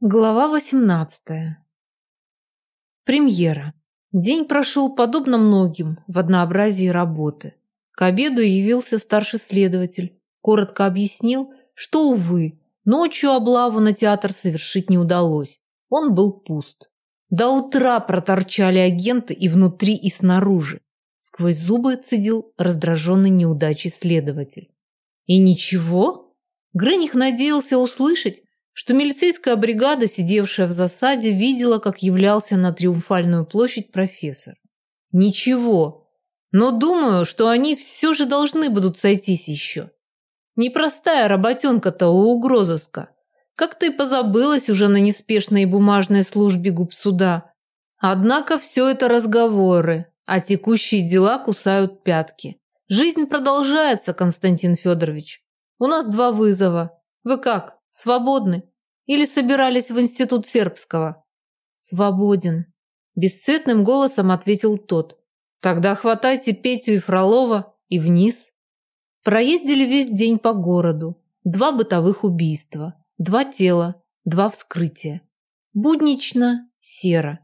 Глава 18. Премьера. День прошел подобно многим в однообразии работы. К обеду явился старший следователь, коротко объяснил, что, увы, ночью облаву на театр совершить не удалось. Он был пуст. До утра проторчали агенты и внутри, и снаружи. Сквозь зубы цедил раздраженный неудачей следователь. И ничего? Грених надеялся услышать, что милицейская бригада, сидевшая в засаде, видела, как являлся на Триумфальную площадь профессор. Ничего. Но думаю, что они все же должны будут сойтись еще. Непростая работенка-то у угрозыска. Как ты позабылась уже на неспешной бумажной службе губсуда. Однако все это разговоры, а текущие дела кусают пятки. Жизнь продолжается, Константин Федорович. У нас два вызова. Вы как? Свободны? Или собирались в институт сербского? Свободен. Бесцветным голосом ответил тот. Тогда хватайте Петю и Фролова и вниз. Проездили весь день по городу. Два бытовых убийства. Два тела. Два вскрытия. Буднично, серо.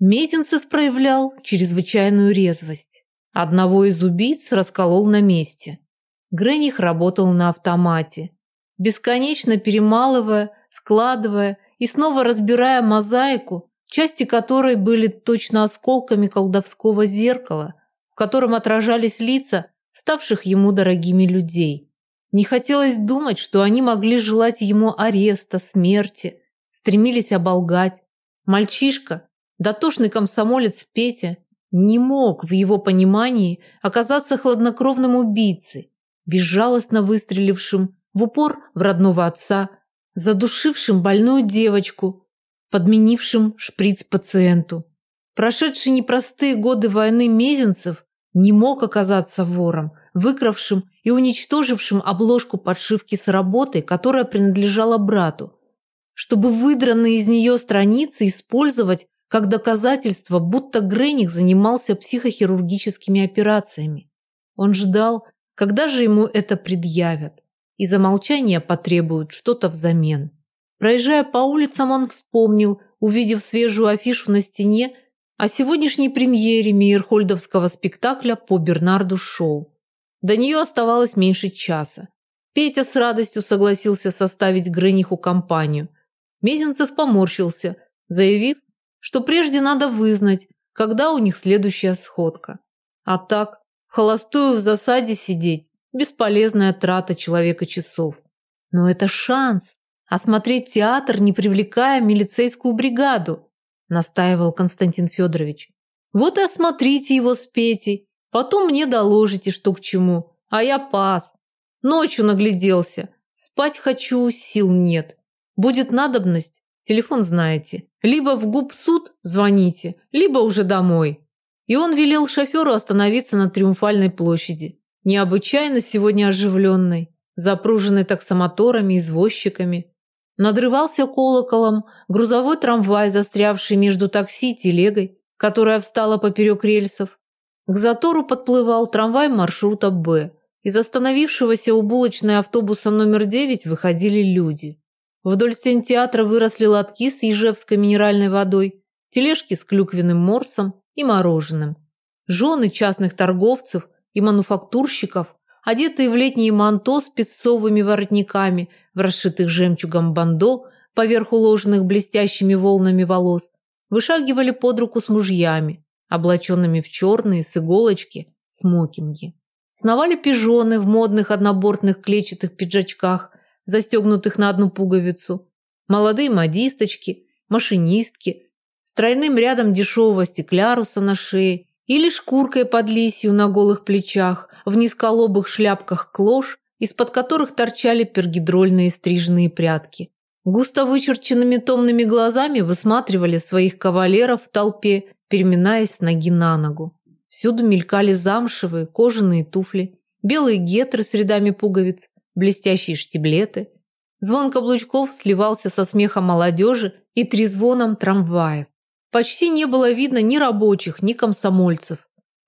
Мезенцев проявлял чрезвычайную резвость. Одного из убийц расколол на месте. Грених работал на автомате бесконечно перемалывая, складывая и снова разбирая мозаику, части которой были точно осколками колдовского зеркала, в котором отражались лица ставших ему дорогими людей. Не хотелось думать, что они могли желать ему ареста, смерти, стремились оболгать. Мальчишка, дотошный комсомолец Петя, не мог в его понимании оказаться хладнокровным убийцей, безжалостно выстрелившим в упор в родного отца, задушившим больную девочку, подменившим шприц пациенту. Прошедший непростые годы войны Мезенцев не мог оказаться вором, выкравшим и уничтожившим обложку подшивки с работой, которая принадлежала брату, чтобы выдранные из нее страницы использовать как доказательство, будто Грених занимался психохирургическими операциями. Он ждал, когда же ему это предъявят и за молчание потребуют что-то взамен. Проезжая по улицам, он вспомнил, увидев свежую афишу на стене, о сегодняшней премьере Мейерхольдовского спектакля по Бернарду Шоу. До нее оставалось меньше часа. Петя с радостью согласился составить Грыниху компанию. Мезенцев поморщился, заявив, что прежде надо вызнать, когда у них следующая сходка. А так, в холостую в засаде сидеть Бесполезная трата человека часов. Но это шанс осмотреть театр, не привлекая милицейскую бригаду, настаивал Константин Федорович. Вот и осмотрите его с Петей, потом мне доложите, что к чему. А я пас. Ночью нагляделся. Спать хочу, сил нет. Будет надобность, телефон знаете. Либо в губ суд звоните, либо уже домой. И он велел шоферу остановиться на Триумфальной площади необычайно сегодня оживленной, запруженной таксомоторами, извозчиками. Надрывался колоколом грузовой трамвай, застрявший между такси и телегой, которая встала поперек рельсов. К затору подплывал трамвай маршрута «Б». Из остановившегося у булочной автобуса номер 9 выходили люди. Вдоль стен театра выросли лотки с ежевской минеральной водой, тележки с клюквенным морсом и мороженым. Жены частных торговцев и мануфактурщиков, одетые в летние манто с песцовыми воротниками, в расшитых жемчугом бандо, поверх уложенных блестящими волнами волос, вышагивали под руку с мужьями, облаченными в черные с иголочки смокинги. Сновали пижоны в модных однобортных клетчатых пиджачках, застегнутых на одну пуговицу, молодые модисточки, машинистки, с тройным рядом дешевого стекляруса на шее или шкуркой под лисью на голых плечах, в низколобых шляпках клош, из-под которых торчали пергидрольные стрижные прятки. Густо вычерченными томными глазами высматривали своих кавалеров в толпе, переминаясь ноги на ногу. Всюду мелькали замшевые кожаные туфли, белые гетры с рядами пуговиц, блестящие штиблеты. Звон каблучков сливался со смехом молодежи и трезвоном трамваев. Почти не было видно ни рабочих, ни комсомольцев.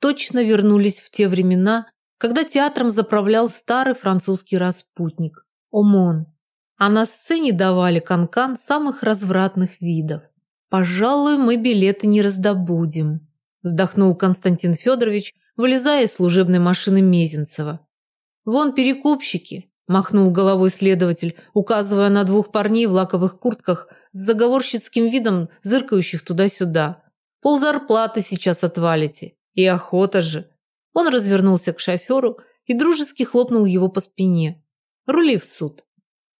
Точно вернулись в те времена, когда театром заправлял старый французский распутник – Омон. а на сцене давали канкан самых развратных видов. «Пожалуй, мы билеты не раздобудем», – вздохнул Константин Федорович, вылезая из служебной машины Мезенцева. «Вон перекупщики», – махнул головой следователь, указывая на двух парней в лаковых куртках с заговорщицким видом, зыркающих туда-сюда. «Пол зарплаты сейчас отвалите. И охота же». Он развернулся к шоферу и дружески хлопнул его по спине. «Рули в суд».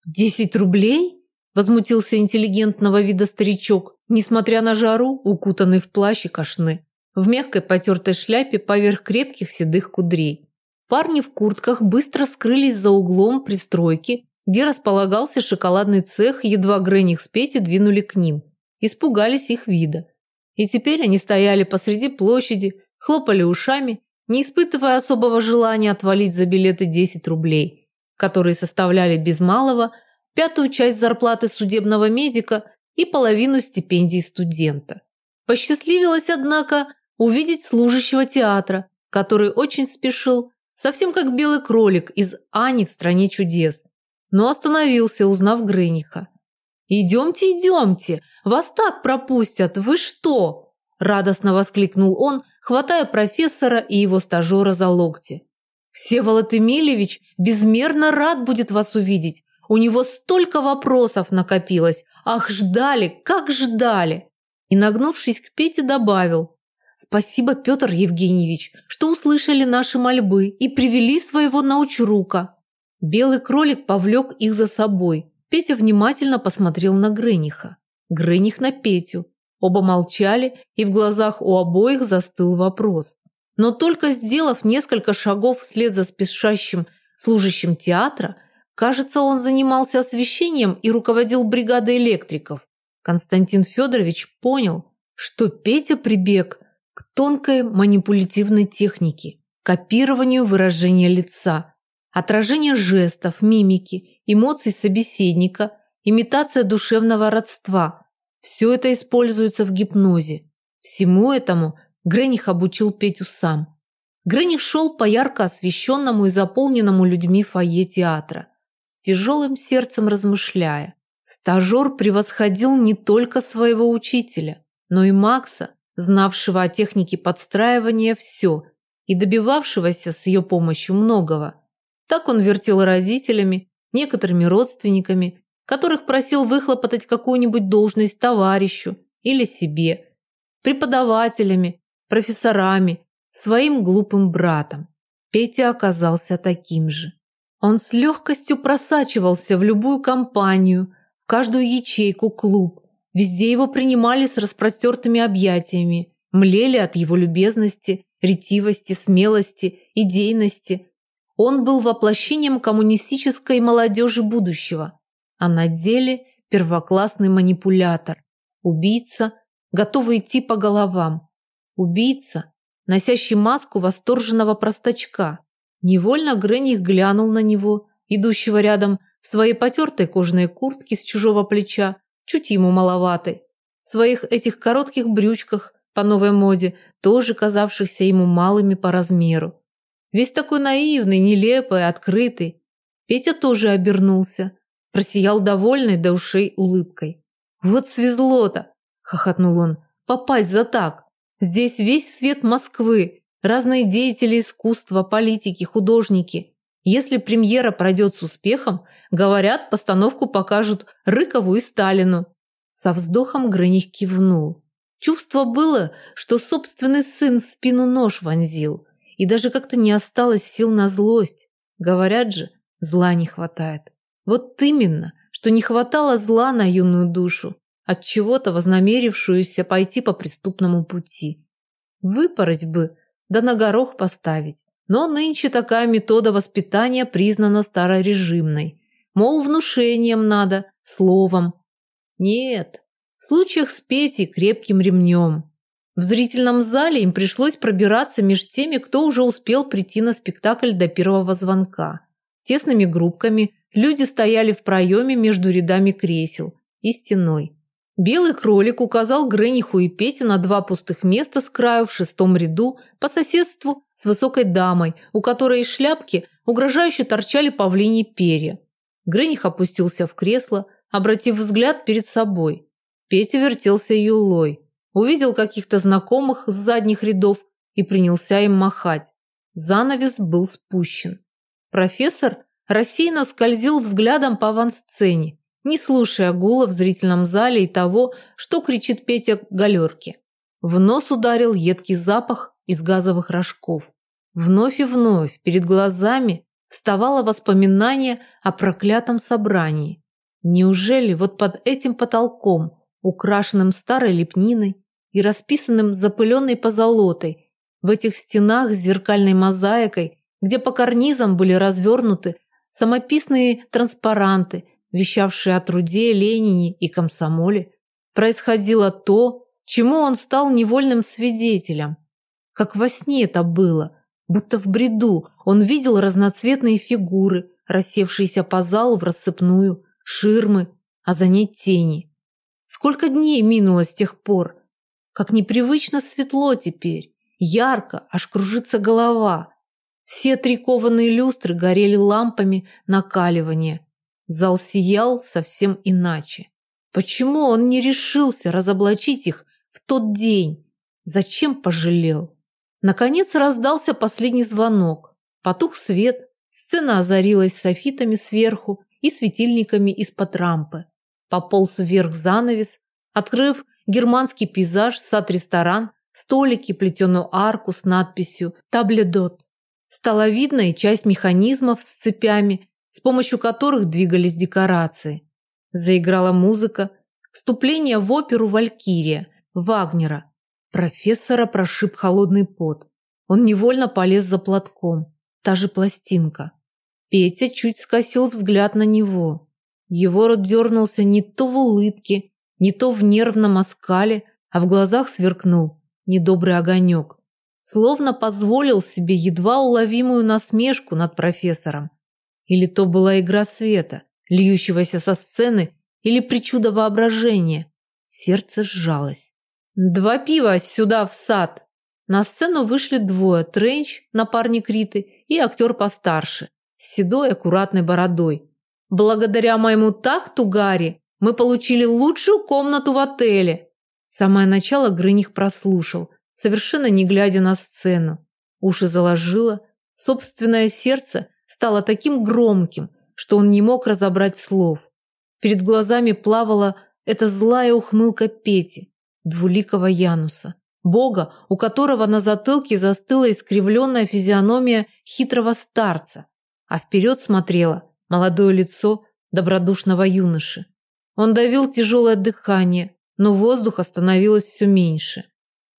«Десять рублей?» – возмутился интеллигентного вида старичок, несмотря на жару, укутанный в плащ и кашны, в мягкой потертой шляпе поверх крепких седых кудрей. Парни в куртках быстро скрылись за углом пристройки, где располагался шоколадный цех, едва Грэнних с Петей двинули к ним. Испугались их вида. И теперь они стояли посреди площади, хлопали ушами, не испытывая особого желания отвалить за билеты 10 рублей – которые составляли без малого пятую часть зарплаты судебного медика и половину стипендий студента. Посчастливилось, однако, увидеть служащего театра, который очень спешил, совсем как белый кролик из Ани в «Стране чудес», но остановился, узнав Грыниха. «Идемте, идемте! Вас так пропустят! Вы что?» – радостно воскликнул он, хватая профессора и его стажера за локти. Всеволод Эмильевич безмерно рад будет вас увидеть. У него столько вопросов накопилось. Ах, ждали, как ждали!» И, нагнувшись к Пете, добавил. «Спасибо, Петр Евгеньевич, что услышали наши мольбы и привели своего научрука». Белый кролик повлек их за собой. Петя внимательно посмотрел на Грыниха. Грыних на Петю. Оба молчали, и в глазах у обоих застыл вопрос. Но только сделав несколько шагов вслед за спешащим служащим театра, кажется, он занимался освещением и руководил бригадой электриков. Константин Федорович понял, что Петя прибег к тонкой манипулятивной технике, копированию выражения лица, отражение жестов, мимики, эмоций собеседника, имитация душевного родства. Все это используется в гипнозе. Всему этому Грених обучил Петю сам. Грених шел по ярко освещенному и заполненному людьми фойе театра, с тяжелым сердцем размышляя. Стажер превосходил не только своего учителя, но и Макса, знавшего о технике подстраивания все и добивавшегося с ее помощью многого. Так он вертел родителями, некоторыми родственниками, которых просил выхлопотать какую-нибудь должность товарищу или себе, преподавателями, профессорами, своим глупым братом. Петя оказался таким же. Он с легкостью просачивался в любую компанию, в каждую ячейку клуб. Везде его принимали с распростертыми объятиями, млели от его любезности, ретивости, смелости, идейности. Он был воплощением коммунистической молодежи будущего, а на деле первоклассный манипулятор, убийца, готовый идти по головам, Убийца, носящий маску восторженного простачка. Невольно Грених глянул на него, идущего рядом в своей потертой кожаной куртке с чужого плеча, чуть ему маловатой, в своих этих коротких брючках по новой моде, тоже казавшихся ему малыми по размеру. Весь такой наивный, нелепый, открытый. Петя тоже обернулся, просиял довольной до ушей улыбкой. «Вот свезло-то!» – хохотнул он. «Попасть за так!» Здесь весь свет Москвы, разные деятели искусства, политики, художники. Если премьера пройдет с успехом, говорят, постановку покажут Рыкову и Сталину. Со вздохом Грыних кивнул. Чувство было, что собственный сын в спину нож вонзил, и даже как-то не осталось сил на злость. Говорят же, зла не хватает. Вот именно, что не хватало зла на юную душу от чего-то вознамерившуюся пойти по преступному пути. Выпороть бы, да на горох поставить. Но нынче такая метода воспитания признана старорежимной. Мол, внушением надо, словом. Нет, в случаях с Петей крепким ремнем. В зрительном зале им пришлось пробираться между теми, кто уже успел прийти на спектакль до первого звонка. Тесными группками люди стояли в проеме между рядами кресел и стеной. Белый кролик указал Грениху и Пете на два пустых места с краю в шестом ряду по соседству с высокой дамой, у которой из шляпки угрожающе торчали павлиньи перья. Грених опустился в кресло, обратив взгляд перед собой. Петя вертелся юлой, увидел каких-то знакомых с задних рядов и принялся им махать. Занавес был спущен. Профессор рассеянно скользил взглядом по авансцене, не слушая гула в зрительном зале и того, что кричит Петя галерке. В нос ударил едкий запах из газовых рожков. Вновь и вновь перед глазами вставало воспоминание о проклятом собрании. Неужели вот под этим потолком, украшенным старой лепниной и расписанным запыленной позолотой, в этих стенах с зеркальной мозаикой, где по карнизам были развернуты самописные транспаранты, вещавшие о труде, Ленине и комсомоле, происходило то, чему он стал невольным свидетелем. Как во сне это было, будто в бреду он видел разноцветные фигуры, рассевшиеся по залу в рассыпную, ширмы, а за ней тени. Сколько дней минуло с тех пор, как непривычно светло теперь, ярко, аж кружится голова. Все три кованые люстры горели лампами накаливания. Зал сиял совсем иначе. Почему он не решился разоблачить их в тот день? Зачем пожалел? Наконец раздался последний звонок. Потух свет, сцена озарилась софитами сверху и светильниками из-под рампы. Пополз вверх занавес, открыв германский пейзаж, сад-ресторан, столики, плетеную арку с надписью «Табледот». Стало видно и часть механизмов с цепями, с помощью которых двигались декорации. Заиграла музыка, вступление в оперу «Валькирия» Вагнера. Профессора прошиб холодный пот. Он невольно полез за платком. Та же пластинка. Петя чуть скосил взгляд на него. Его рот дернулся не то в улыбке, не то в нервном оскале, а в глазах сверкнул недобрый огонек словно позволил себе едва уловимую насмешку над профессором. Или то была игра света, льющегося со сцены, или причуда воображения. Сердце сжалось. «Два пива сюда, в сад!» На сцену вышли двое, Тренч, напарник Риты, и актер постарше, с седой аккуратной бородой. «Благодаря моему такту, Гарри, мы получили лучшую комнату в отеле!» Самое начало Грыних прослушал – совершенно не глядя на сцену. Уши заложило, собственное сердце стало таким громким, что он не мог разобрать слов. Перед глазами плавала эта злая ухмылка Пети, двуликого Януса, бога, у которого на затылке застыла искривленная физиономия хитрого старца, а вперед смотрело молодое лицо добродушного юноши. Он давил тяжелое дыхание, но воздуха становилось все меньше.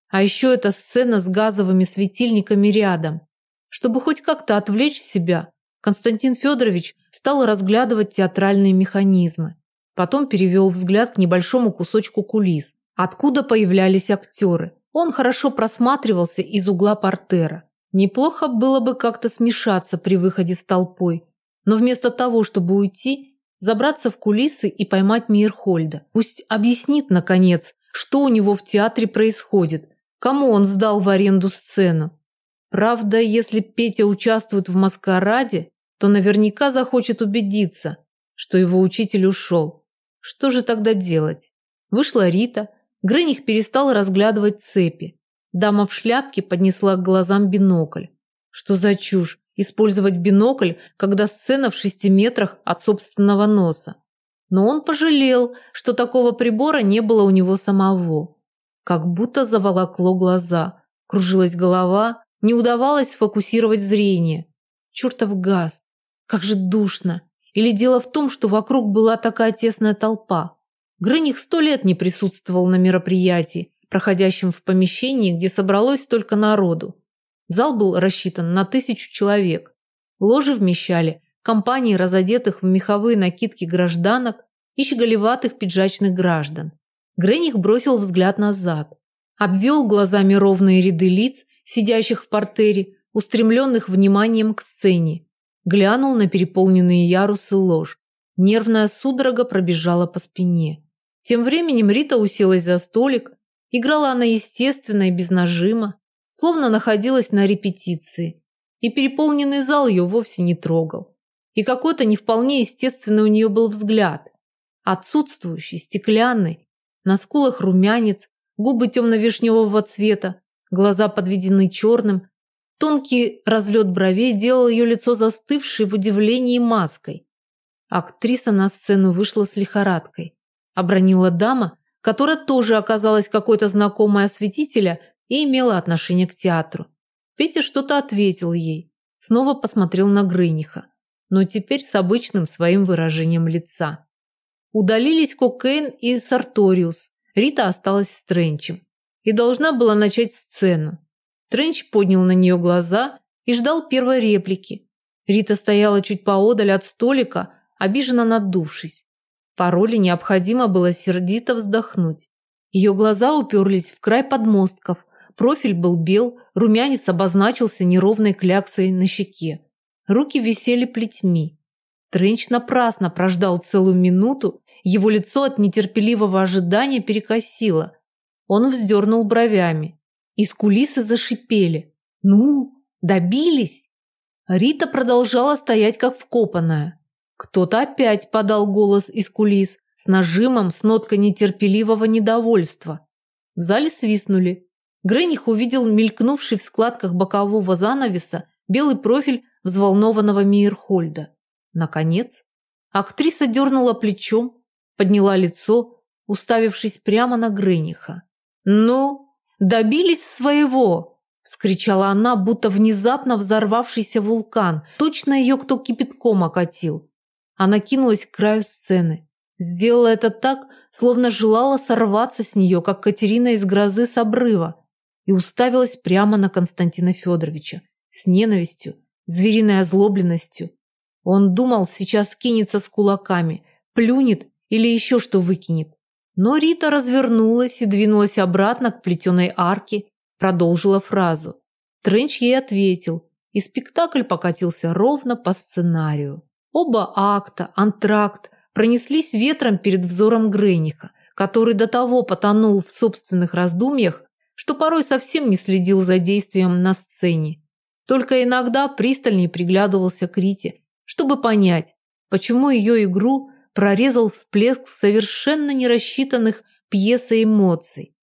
А еще эта сцена с газовыми светильниками рядом. Чтобы хоть как-то отвлечь себя, Константин Федорович стал разглядывать театральные механизмы. Потом перевел взгляд к небольшому кусочку кулис, откуда появлялись актеры. Он хорошо просматривался из угла портера. Неплохо было бы как-то смешаться при выходе с толпой, но вместо того, чтобы уйти, забраться в кулисы и поймать Мейерхольда. Пусть объяснит, наконец, что у него в театре происходит, Кому он сдал в аренду сцену? Правда, если Петя участвует в маскараде, то наверняка захочет убедиться, что его учитель ушел. Что же тогда делать? Вышла Рита, Грыних перестал разглядывать цепи. Дама в шляпке поднесла к глазам бинокль. Что за чушь? Использовать бинокль, когда сцена в шести метрах от собственного носа. Но он пожалел, что такого прибора не было у него самого как будто заволокло глаза, кружилась голова, не удавалось сфокусировать зрение. Чертов газ! Как же душно! Или дело в том, что вокруг была такая тесная толпа? Грыних сто лет не присутствовал на мероприятии, проходящем в помещении, где собралось столько народу. Зал был рассчитан на тысячу человек. Ложи вмещали компании разодетых в меховые накидки гражданок и щеголеватых пиджачных граждан. Грених бросил взгляд назад, обвел глазами ровные ряды лиц, сидящих в портере, устремленных вниманием к сцене. Глянул на переполненные ярусы лож. Нервная судорога пробежала по спине. Тем временем Рита уселась за столик. Играла она естественно и без нажима, словно находилась на репетиции. И переполненный зал ее вовсе не трогал. и какой-то не вполне естественный у нее был взгляд. Отсутствующий, стеклянный, на скулах румянец, губы темно-вишневого цвета, глаза подведены черным, тонкий разлет бровей делал ее лицо застывшей в удивлении маской. Актриса на сцену вышла с лихорадкой. Обронила дама, которая тоже оказалась какой-то знакомой осветителя и имела отношение к театру. Петя что-то ответил ей, снова посмотрел на Грениха, но теперь с обычным своим выражением лица. Удалились Кокейн и Сарториус, Рита осталась с Тренчем и должна была начать сцену. Тренч поднял на нее глаза и ждал первой реплики. Рита стояла чуть поодаль от столика, обиженно надувшись. По роли необходимо было сердито вздохнуть. Ее глаза уперлись в край подмостков, профиль был бел, румянец обозначился неровной кляксой на щеке. Руки висели плетьми. Тренч напрасно прождал целую минуту, его лицо от нетерпеливого ожидания перекосило. Он вздернул бровями. Из кулисы зашипели. «Ну, добились!» Рита продолжала стоять как вкопанная. Кто-то опять подал голос из кулис с нажимом, с ноткой нетерпеливого недовольства. В зале свистнули. Грених увидел мелькнувший в складках бокового занавеса белый профиль взволнованного Мейерхольда. Наконец, актриса дернула плечом, подняла лицо, уставившись прямо на Грениха. «Ну, добились своего!» – вскричала она, будто внезапно взорвавшийся вулкан. Точно ее кто кипятком окатил. Она кинулась к краю сцены. Сделала это так, словно желала сорваться с нее, как Катерина из грозы с обрыва, и уставилась прямо на Константина Федоровича с ненавистью, звериной озлобленностью. Он думал, сейчас кинется с кулаками, плюнет или еще что выкинет. Но Рита развернулась и двинулась обратно к плетеной арке, продолжила фразу. Тренч ей ответил, и спектакль покатился ровно по сценарию. Оба акта, антракт пронеслись ветром перед взором Грениха, который до того потонул в собственных раздумьях, что порой совсем не следил за действием на сцене. Только иногда пристальнее приглядывался к Рите, чтобы понять, почему ее игру прорезал всплеск совершенно нерассчитанных пьес и эмоций.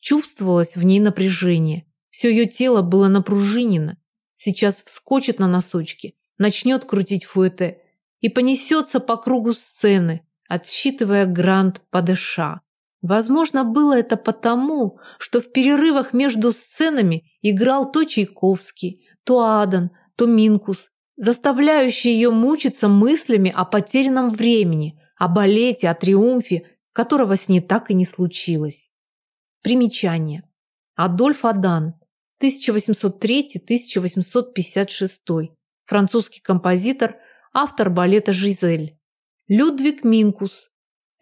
Чувствовалось в ней напряжение, все ее тело было напружинено. Сейчас вскочит на носочки, начнет крутить фуэте – и понесется по кругу сцены, отсчитывая грант падыша. Возможно, было это потому, что в перерывах между сценами играл то Чайковский, то Адан, то Минкус, заставляющий ее мучиться мыслями о потерянном времени, о балете, о триумфе, которого с ней так и не случилось. Примечание. Адольф Адан, 1803-1856, французский композитор, автор балета «Жизель». Людвиг Минкус,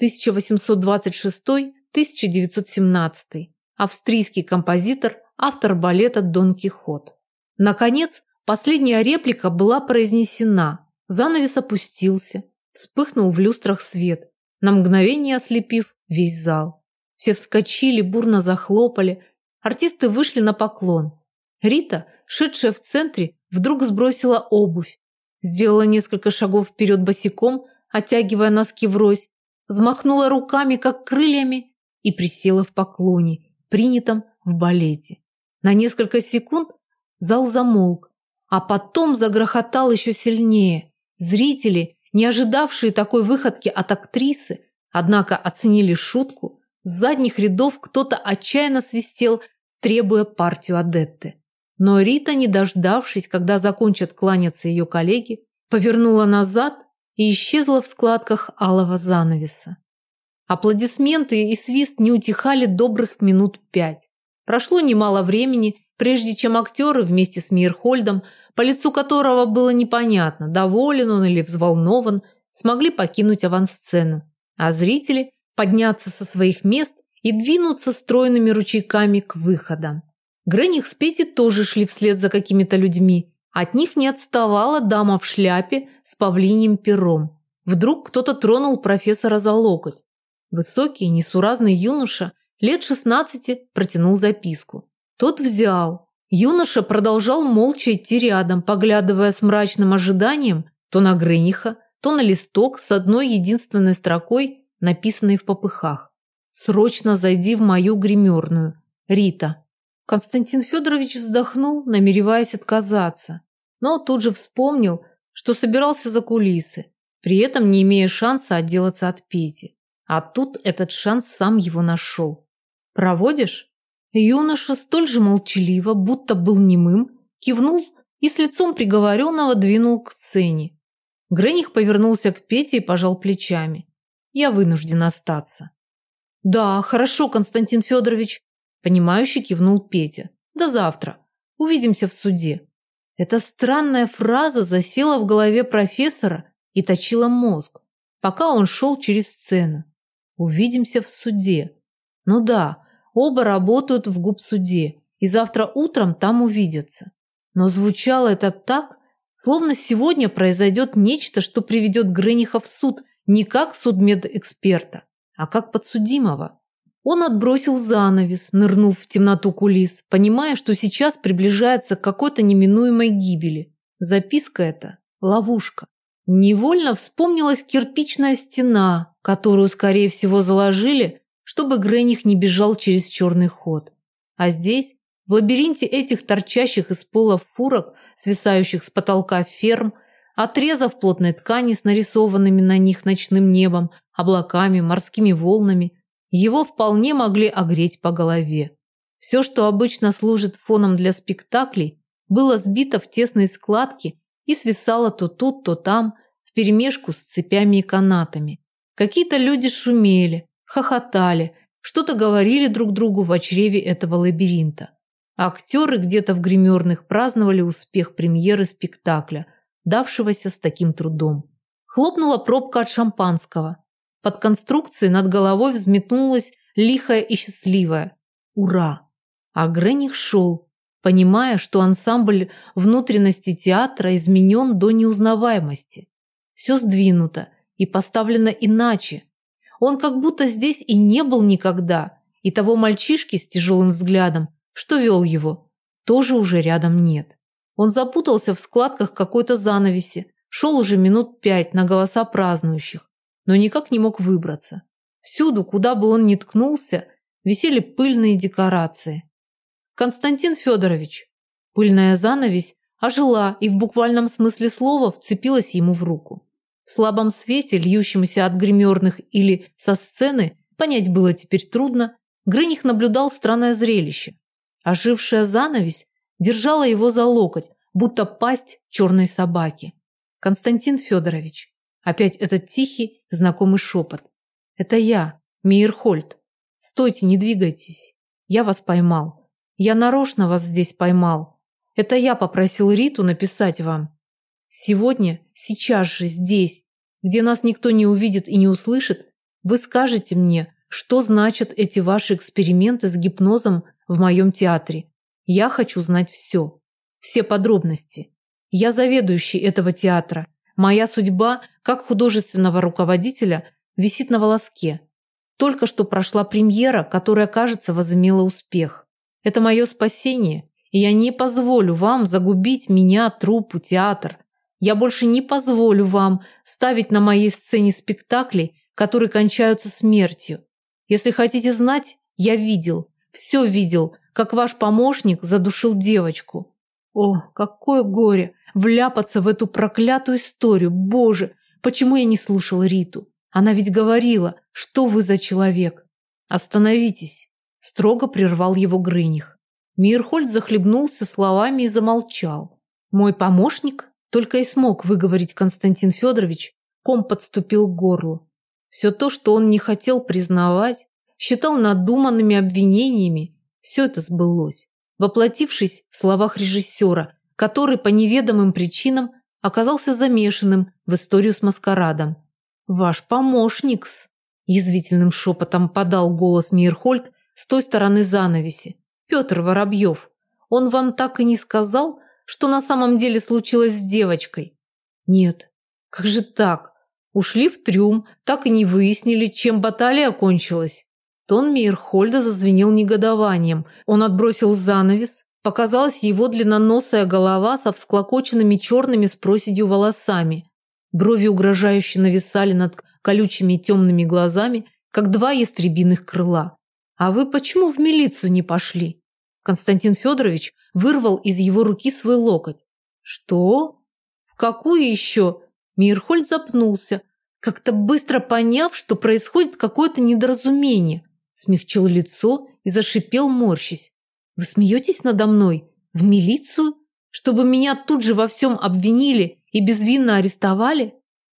1826-1917, австрийский композитор, автор балета «Дон Кихот». Наконец, последняя реплика была произнесена, занавес опустился, вспыхнул в люстрах свет, на мгновение ослепив весь зал. Все вскочили, бурно захлопали, артисты вышли на поклон. Рита, шедшая в центре, вдруг сбросила обувь, Сделала несколько шагов вперед босиком, оттягивая носки врозь, взмахнула руками, как крыльями, и присела в поклоне, принятом в балете. На несколько секунд зал замолк, а потом загрохотал еще сильнее. Зрители, не ожидавшие такой выходки от актрисы, однако оценили шутку, с задних рядов кто-то отчаянно свистел, требуя партию Адетты. Но Рита, не дождавшись, когда закончат кланяться ее коллеги, повернула назад и исчезла в складках алого занавеса. Аплодисменты и свист не утихали добрых минут пять. Прошло немало времени, прежде чем актеры вместе с Мирхольдом, по лицу которого было непонятно, доволен он или взволнован, смогли покинуть авансцену, а зрители подняться со своих мест и двинуться стройными ручейками к выходам. Грених с Петей тоже шли вслед за какими-то людьми. От них не отставала дама в шляпе с павлиним пером. Вдруг кто-то тронул профессора за локоть. Высокий, несуразный юноша, лет шестнадцати, протянул записку. Тот взял. Юноша продолжал молча идти рядом, поглядывая с мрачным ожиданием то на Грениха, то на листок с одной единственной строкой, написанной в попыхах. «Срочно зайди в мою гримерную. Рита». Константин Федорович вздохнул, намереваясь отказаться, но тут же вспомнил, что собирался за кулисы, при этом не имея шанса отделаться от Пети. А тут этот шанс сам его нашел. «Проводишь?» Юноша столь же молчаливо, будто был немым, кивнул и с лицом приговоренного двинул к сцене. Грених повернулся к Пете и пожал плечами. «Я вынужден остаться». «Да, хорошо, Константин Федорович», – понимающе кивнул Петя. «До завтра. Увидимся в суде». Эта странная фраза засела в голове профессора и точила мозг, пока он шел через сцену. «Увидимся в суде». Ну да, оба работают в губсуде, и завтра утром там увидятся. Но звучало это так, словно сегодня произойдет нечто, что приведет Грениха в суд не как судмедэксперта, а как подсудимого. Он отбросил занавес, нырнув в темноту кулис, понимая, что сейчас приближается к какой-то неминуемой гибели. Записка эта – ловушка. Невольно вспомнилась кирпичная стена, которую, скорее всего, заложили, чтобы Грених не бежал через черный ход. А здесь, в лабиринте этих торчащих из пола фурок, свисающих с потолка ферм, отрезав плотной ткани с нарисованными на них ночным небом, облаками, морскими волнами, его вполне могли огреть по голове. Все, что обычно служит фоном для спектаклей, было сбито в тесные складки и свисало то тут, то там, вперемешку с цепями и канатами. Какие-то люди шумели, хохотали, что-то говорили друг другу в очреве этого лабиринта. актеры где-то в гримерных праздновали успех премьеры спектакля, давшегося с таким трудом. Хлопнула пробка от шампанского. Под конструкцией над головой взметнулась лихая и счастливая. Ура! А Грених шел, понимая, что ансамбль внутренности театра изменен до неузнаваемости. Все сдвинуто и поставлено иначе. Он как будто здесь и не был никогда, и того мальчишки с тяжелым взглядом, что вел его, тоже уже рядом нет. Он запутался в складках какой-то занавеси, шел уже минут пять на голоса празднующих но никак не мог выбраться. Всюду, куда бы он ни ткнулся, висели пыльные декорации. Константин Федорович. Пыльная занавесь ожила и в буквальном смысле слова вцепилась ему в руку. В слабом свете, льющемся от гримерных или со сцены, понять было теперь трудно, Грыних наблюдал странное зрелище. Ожившая занавесь держала его за локоть, будто пасть черной собаки. Константин Федорович. Опять этот тихий, знакомый шепот. «Это я, Мейерхольд. Стойте, не двигайтесь. Я вас поймал. Я нарочно вас здесь поймал. Это я попросил Риту написать вам. Сегодня, сейчас же, здесь, где нас никто не увидит и не услышит, вы скажете мне, что значат эти ваши эксперименты с гипнозом в моем театре. Я хочу знать все. Все подробности. Я заведующий этого театра. Моя судьба, как художественного руководителя, висит на волоске. Только что прошла премьера, которая, кажется, возымела успех. Это мое спасение, и я не позволю вам загубить меня, труппу, театр. Я больше не позволю вам ставить на моей сцене спектакли, которые кончаются смертью. Если хотите знать, я видел, все видел, как ваш помощник задушил девочку. О, какое горе! Вляпаться в эту проклятую историю. Боже, почему я не слушал Риту? Она ведь говорила, что вы за человек. Остановитесь, строго прервал его Грыних. Мирхольд захлебнулся словами и замолчал. Мой помощник только и смог выговорить Константин Федорович, ком подступил к горлу. Все то, что он не хотел признавать, считал надуманными обвинениями, все это сбылось, воплотившись в словах режиссера, который по неведомым причинам оказался замешанным в историю с маскарадом. «Ваш помощник-с!» – язвительным шепотом подал голос Мейерхольд с той стороны занавеси. «Петр Воробьев, он вам так и не сказал, что на самом деле случилось с девочкой?» «Нет. Как же так? Ушли в трюм, так и не выяснили, чем баталия окончилась». Тон Мейерхольда зазвенел негодованием. Он отбросил занавес, Показалась его длинноносая голова со всклокоченными черными с проседью волосами. Брови угрожающе нависали над колючими темными глазами, как два ястребиных крыла. «А вы почему в милицию не пошли?» Константин Федорович вырвал из его руки свой локоть. «Что? В какую еще?» Мирхольд запнулся, как-то быстро поняв, что происходит какое-то недоразумение. Смягчил лицо и зашипел, морщись. «Вы смеетесь надо мной? В милицию? Чтобы меня тут же во всем обвинили и безвинно арестовали?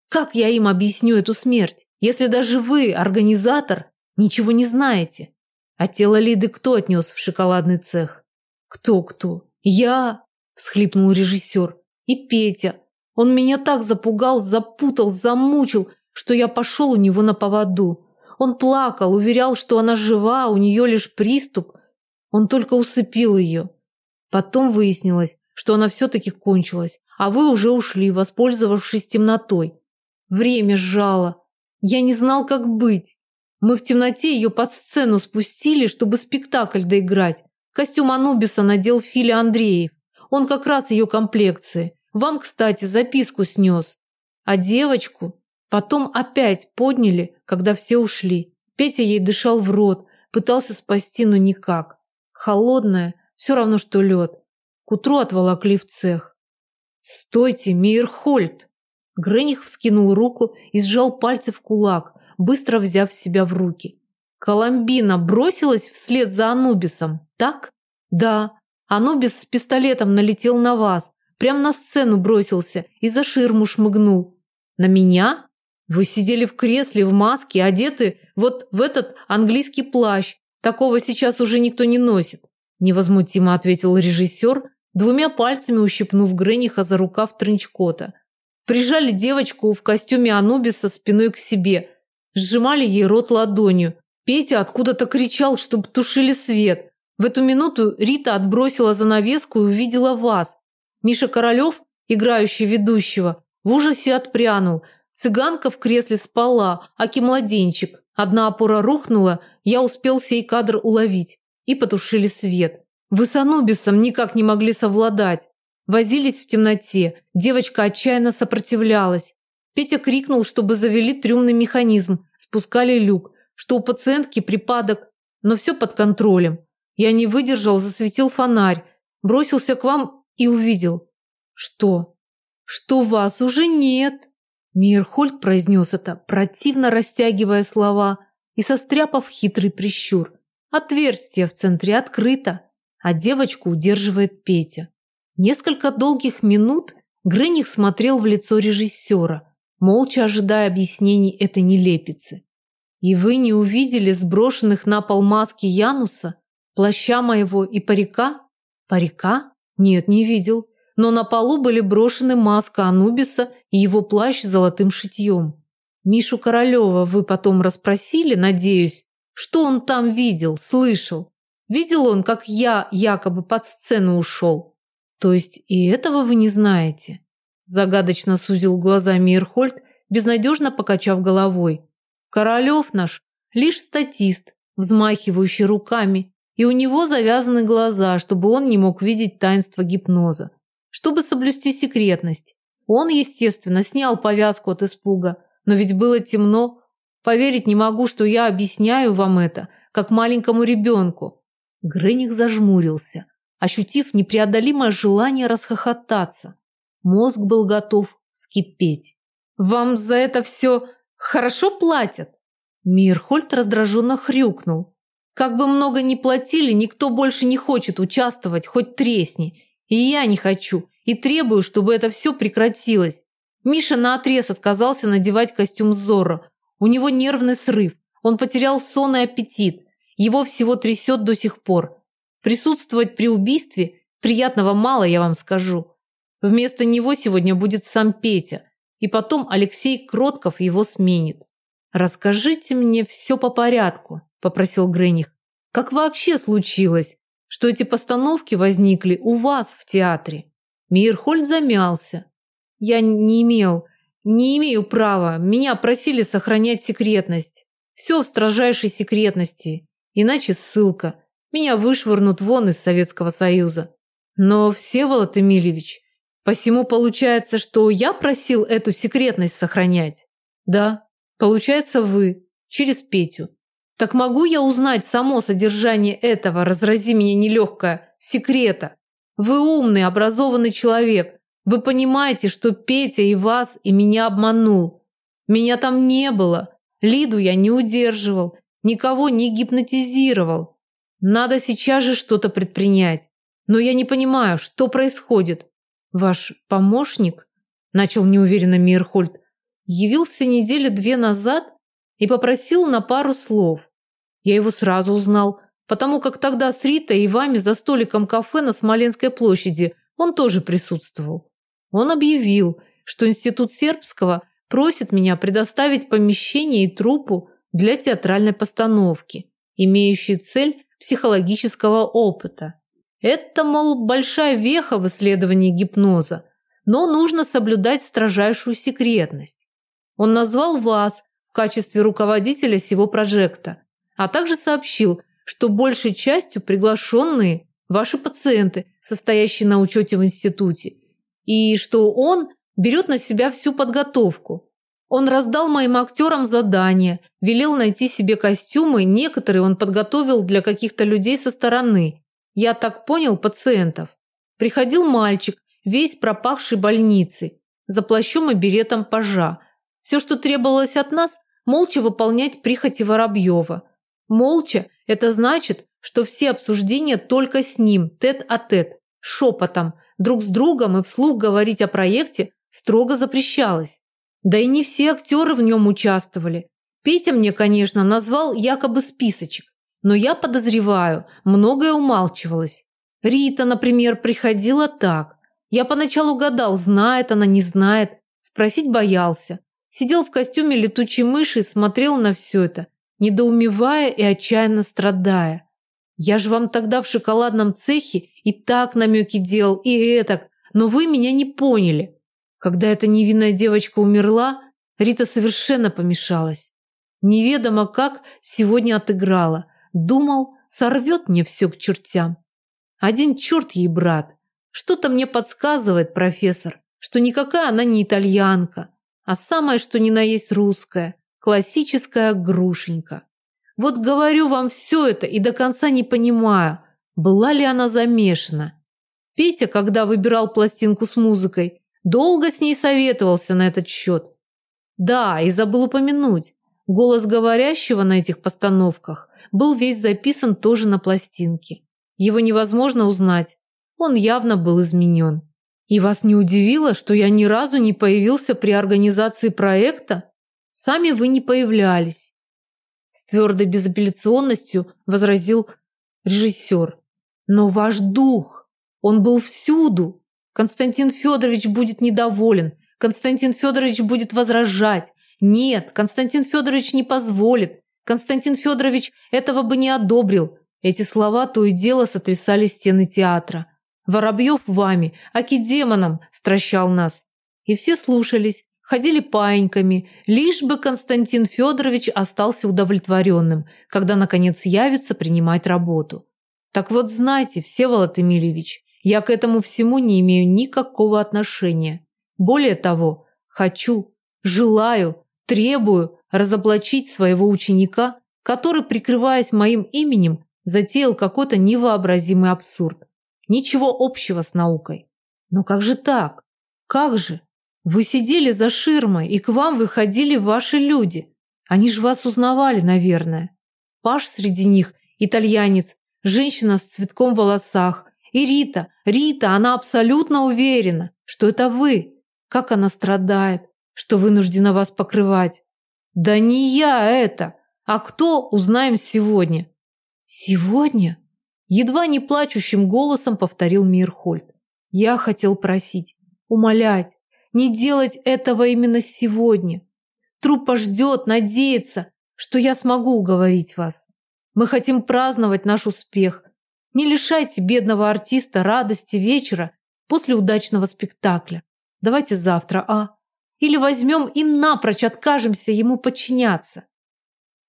Как я им объясню эту смерть, если даже вы, организатор, ничего не знаете? А тело Лиды кто отнес в шоколадный цех? Кто-кто? Я, всхлипнул режиссер. И Петя. Он меня так запугал, запутал, замучил, что я пошел у него на поводу. Он плакал, уверял, что она жива, у нее лишь приступ. Он только усыпил ее. Потом выяснилось, что она все-таки кончилась, а вы уже ушли, воспользовавшись темнотой. Время сжало. Я не знал, как быть. Мы в темноте ее под сцену спустили, чтобы спектакль доиграть. Костюм Анубиса надел Филя Андреев. Он как раз ее комплекции. Вам, кстати, записку снес. А девочку потом опять подняли, когда все ушли. Петя ей дышал в рот, пытался спасти, но никак. Холодная, все равно, что лед. К утру отволокли в цех. «Стойте, Мейерхольд!» Грених вскинул руку и сжал пальцы в кулак, быстро взяв себя в руки. Коломбина бросилась вслед за Анубисом, так? Да. Анубис с пистолетом налетел на вас, прямо на сцену бросился и за ширму шмыгнул. На меня? Вы сидели в кресле в маске, одеты вот в этот английский плащ. Такого сейчас уже никто не носит. Невозмутимо ответил режиссер, двумя пальцами ущипнув Грениха за рукав тренчкота. Прижали девочку в костюме Анубиса спиной к себе, сжимали ей рот ладонью. Петя откуда-то кричал, чтобы тушили свет. В эту минуту Рита отбросила занавеску и увидела вас. Миша Королев, играющий ведущего, в ужасе отпрянул. Цыганка в кресле спала, аки младенчик. Одна опора рухнула, я успел сей кадр уловить. И потушили свет. Вы с Анубисом никак не могли совладать. Возились в темноте. Девочка отчаянно сопротивлялась. Петя крикнул, чтобы завели трюмный механизм, спускали люк, что у пациентки припадок, но все под контролем. Я не выдержал, засветил фонарь, бросился к вам и увидел. Что? Что вас уже нет? Мирхольд произнес это, противно растягивая слова и состряпав хитрый прищур. Отверстие в центре открыто, а девочку удерживает Петя. Несколько долгих минут Грених смотрел в лицо режиссера, молча ожидая объяснений этой нелепицы. «И вы не увидели сброшенных на пол маски Януса, плаща моего и парика?» «Парика? Нет, не видел. Но на полу были брошены маска Анубиса и его плащ с золотым шитьем. Мишу Королева вы потом расспросили, надеюсь, что он там видел, слышал? Видел он, как я якобы под сцену ушел?» То есть и этого вы не знаете? Загадочно сузил глаза Мирхольд, безнадежно покачав головой. Королев наш лишь статист, взмахивающий руками, и у него завязаны глаза, чтобы он не мог видеть таинство гипноза. Чтобы соблюсти секретность. Он, естественно, снял повязку от испуга, но ведь было темно. Поверить не могу, что я объясняю вам это, как маленькому ребенку. Грених зажмурился ощутив непреодолимое желание расхохотаться. Мозг был готов вскипеть. «Вам за это все хорошо платят?» Мирхольд раздраженно хрюкнул. «Как бы много ни платили, никто больше не хочет участвовать, хоть тресни. И я не хочу, и требую, чтобы это все прекратилось. Миша наотрез отказался надевать костюм Зорро. У него нервный срыв, он потерял сон и аппетит. Его всего трясет до сих пор. Присутствовать при убийстве приятного мало, я вам скажу. Вместо него сегодня будет сам Петя, и потом Алексей Кротков его сменит. «Расскажите мне все по порядку», – попросил Грених. «Как вообще случилось, что эти постановки возникли у вас в театре?» Мейерхольд замялся. «Я не имел, не имею права. Меня просили сохранять секретность. Все в строжайшей секретности, иначе ссылка. Меня вышвырнут вон из Советского Союза. Но, Всеволод Эмильевич, Посему получается, что я просил эту секретность сохранять? Да, получается вы, через Петю. Так могу я узнать само содержание этого, разрази меня нелегкое, секрета? Вы умный, образованный человек. Вы понимаете, что Петя и вас, и меня обманул. Меня там не было. Лиду я не удерживал, никого не гипнотизировал. Надо сейчас же что-то предпринять. Но я не понимаю, что происходит. Ваш помощник, начал неуверенно Мирхольд, явился недели две назад и попросил на пару слов. Я его сразу узнал, потому как тогда с Ритой и вами за столиком кафе на Смоленской площади он тоже присутствовал. Он объявил, что Институт Сербского просит меня предоставить помещение и труппу для театральной постановки, имеющей цель психологического опыта. Это, мол, большая веха в исследовании гипноза, но нужно соблюдать строжайшую секретность. Он назвал вас в качестве руководителя сего прожекта, а также сообщил, что большей частью приглашенные ваши пациенты, состоящие на учете в институте, и что он берет на себя всю подготовку. Он раздал моим актерам задания, велел найти себе костюмы, некоторые он подготовил для каких-то людей со стороны, я так понял пациентов. Приходил мальчик, весь пропахший больницей, за плащом и беретом пажа. Все, что требовалось от нас, молча выполнять прихоти Воробьева. Молча – это значит, что все обсуждения только с ним, тет-а-тет, -тет, шепотом, друг с другом и вслух говорить о проекте строго запрещалось. Да и не все актеры в нем участвовали. Петя мне, конечно, назвал якобы списочек. Но я подозреваю, многое умалчивалось. Рита, например, приходила так. Я поначалу гадал, знает она, не знает. Спросить боялся. Сидел в костюме летучей мыши и смотрел на все это, недоумевая и отчаянно страдая. Я же вам тогда в шоколадном цехе и так намеки делал, и этак, но вы меня не поняли. Когда эта невинная девочка умерла, Рита совершенно помешалась. Неведомо как сегодня отыграла – Думал, сорвет мне все к чертям. Один черт ей, брат. Что-то мне подсказывает профессор, что никакая она не итальянка, а самое, что ни на есть русская, классическая грушенька. Вот говорю вам все это и до конца не понимаю, была ли она замешана. Петя, когда выбирал пластинку с музыкой, долго с ней советовался на этот счет. Да, и забыл упомянуть, голос говорящего на этих постановках был весь записан тоже на пластинке. Его невозможно узнать. Он явно был изменен. И вас не удивило, что я ни разу не появился при организации проекта? Сами вы не появлялись. С твердой безапелляционностью возразил режиссер. Но ваш дух, он был всюду. Константин Федорович будет недоволен. Константин Федорович будет возражать. Нет, Константин Федорович не позволит. Константин Федорович этого бы не одобрил. Эти слова то и дело сотрясали стены театра. Воробьев вами, аки демоном, стращал нас. И все слушались, ходили паиньками, лишь бы Константин Федорович остался удовлетворенным, когда, наконец, явится принимать работу. Так вот, знайте, Всеволод Эмильевич, я к этому всему не имею никакого отношения. Более того, хочу, желаю, требую, разоблачить своего ученика, который, прикрываясь моим именем, затеял какой-то невообразимый абсурд. Ничего общего с наукой. Но как же так? Как же? Вы сидели за ширмой, и к вам выходили ваши люди. Они же вас узнавали, наверное. Паш среди них, итальянец, женщина с цветком в волосах. И Рита, Рита, она абсолютно уверена, что это вы. Как она страдает, что вынуждена вас покрывать. Да не я это! А кто, узнаем сегодня. Сегодня? Едва не плачущим голосом повторил Мирхольд. Я хотел просить, умолять, не делать этого именно сегодня. Труппа ждет, надеется, что я смогу уговорить вас. Мы хотим праздновать наш успех. Не лишайте бедного артиста радости вечера после удачного спектакля. Давайте завтра, а? Или возьмем и напрочь откажемся ему подчиняться.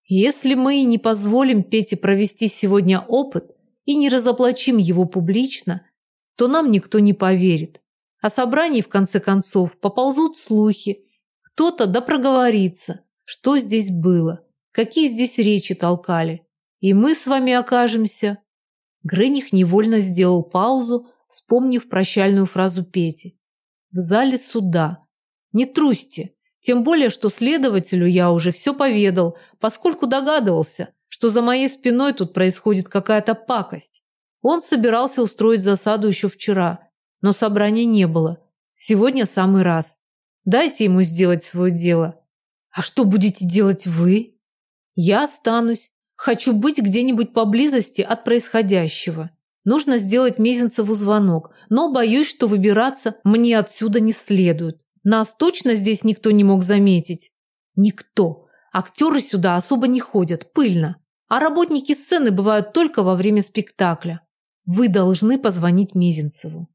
Если мы не позволим Пете провести сегодня опыт и не разоблачим его публично, то нам никто не поверит. О собрании, в конце концов, поползут слухи. Кто-то да проговорится, что здесь было, какие здесь речи толкали. И мы с вами окажемся... Грених невольно сделал паузу, вспомнив прощальную фразу Пети. В зале суда. Не трусьте, тем более, что следователю я уже все поведал, поскольку догадывался, что за моей спиной тут происходит какая-то пакость. Он собирался устроить засаду еще вчера, но собрания не было. Сегодня самый раз. Дайте ему сделать свое дело. А что будете делать вы? Я останусь. Хочу быть где-нибудь поблизости от происходящего. Нужно сделать Мезенцеву звонок, но боюсь, что выбираться мне отсюда не следует. Нас точно здесь никто не мог заметить? Никто. Актеры сюда особо не ходят, пыльно. А работники сцены бывают только во время спектакля. Вы должны позвонить Мезенцеву.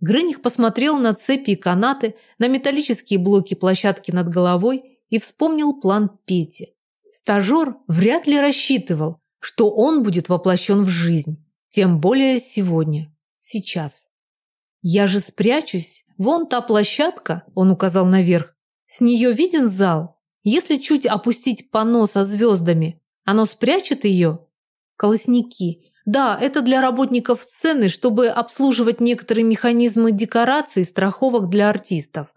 Грыних посмотрел на цепи и канаты, на металлические блоки площадки над головой и вспомнил план Пети. Стажер вряд ли рассчитывал, что он будет воплощен в жизнь. Тем более сегодня, сейчас. Я же спрячусь Вон та площадка, он указал наверх, с нее виден зал. Если чуть опустить панно со звездами, оно спрячет ее. Колосники. Да, это для работников сцены, чтобы обслуживать некоторые механизмы декораций и страховок для артистов.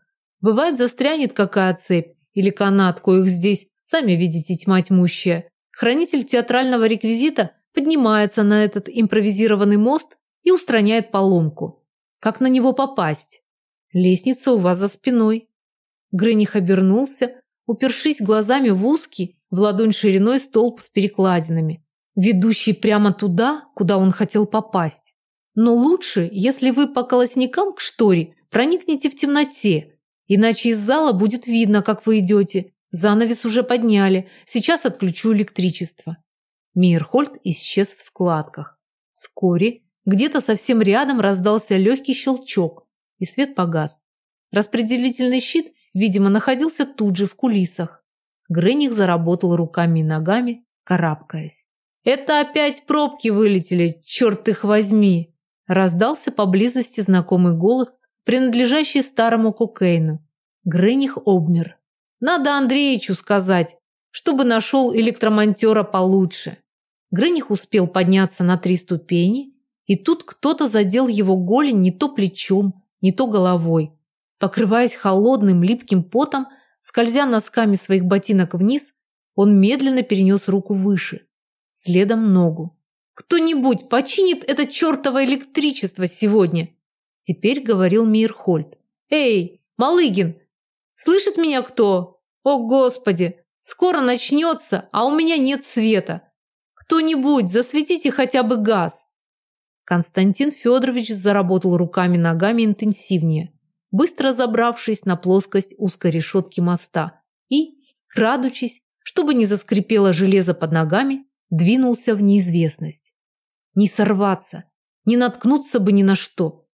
Бывает, застрянет какая цепь или канат, коих здесь, сами видите, тьма тьмущая. Хранитель театрального реквизита поднимается на этот импровизированный мост и устраняет поломку. Как на него попасть? Лестница у вас за спиной. Грених обернулся, упершись глазами в узкий, в ладонь шириной столб с перекладинами, ведущий прямо туда, куда он хотел попасть. Но лучше, если вы по колосникам к шторе проникнете в темноте, иначе из зала будет видно, как вы идете. Занавес уже подняли, сейчас отключу электричество. Мейерхольд исчез в складках. Вскоре где-то совсем рядом раздался легкий щелчок, и свет погас. Распределительный щит, видимо, находился тут же в кулисах. Грених заработал руками и ногами, карабкаясь. «Это опять пробки вылетели, черт их возьми!» Раздался поблизости знакомый голос, принадлежащий старому кокейну. Грених обмер. «Надо Андреичу сказать, чтобы нашел электромонтера получше». Грених успел подняться на три ступени, и тут кто-то задел его голень не то плечом, не то головой. Покрываясь холодным липким потом, скользя носками своих ботинок вниз, он медленно перенес руку выше, следом ногу. «Кто-нибудь починит это чертово электричество сегодня!» Теперь говорил Мирхольд. «Эй, Малыгин, слышит меня кто? О, Господи, скоро начнется, а у меня нет света. Кто-нибудь, засветите хотя бы газ!» Константин Федорович заработал руками-ногами интенсивнее, быстро забравшись на плоскость узкой решетки моста и, крадучись, чтобы не заскрипело железо под ногами, двинулся в неизвестность. Не сорваться, не наткнуться бы ни на что.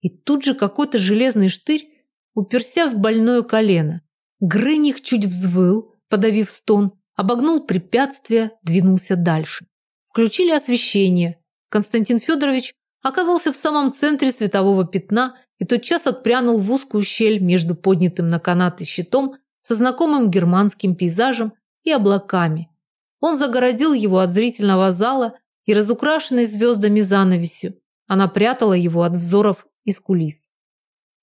И тут же какой-то железный штырь уперся в больное колено. Грыних чуть взвыл, подавив стон, обогнул препятствие, двинулся дальше. Включили освещение – Константин Федорович оказался в самом центре светового пятна и тотчас отпрянул в узкую щель между поднятым на канаты щитом со знакомым германским пейзажем и облаками. Он загородил его от зрительного зала и разукрашенной звездами занавесью. Она прятала его от взоров из кулис.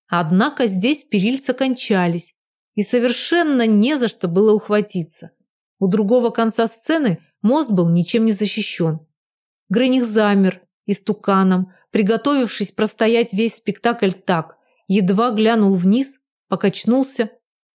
Однако здесь перильца кончались, и совершенно не за что было ухватиться. У другого конца сцены мост был ничем не защищен. Грених замер, истуканом, приготовившись простоять весь спектакль так, едва глянул вниз, покачнулся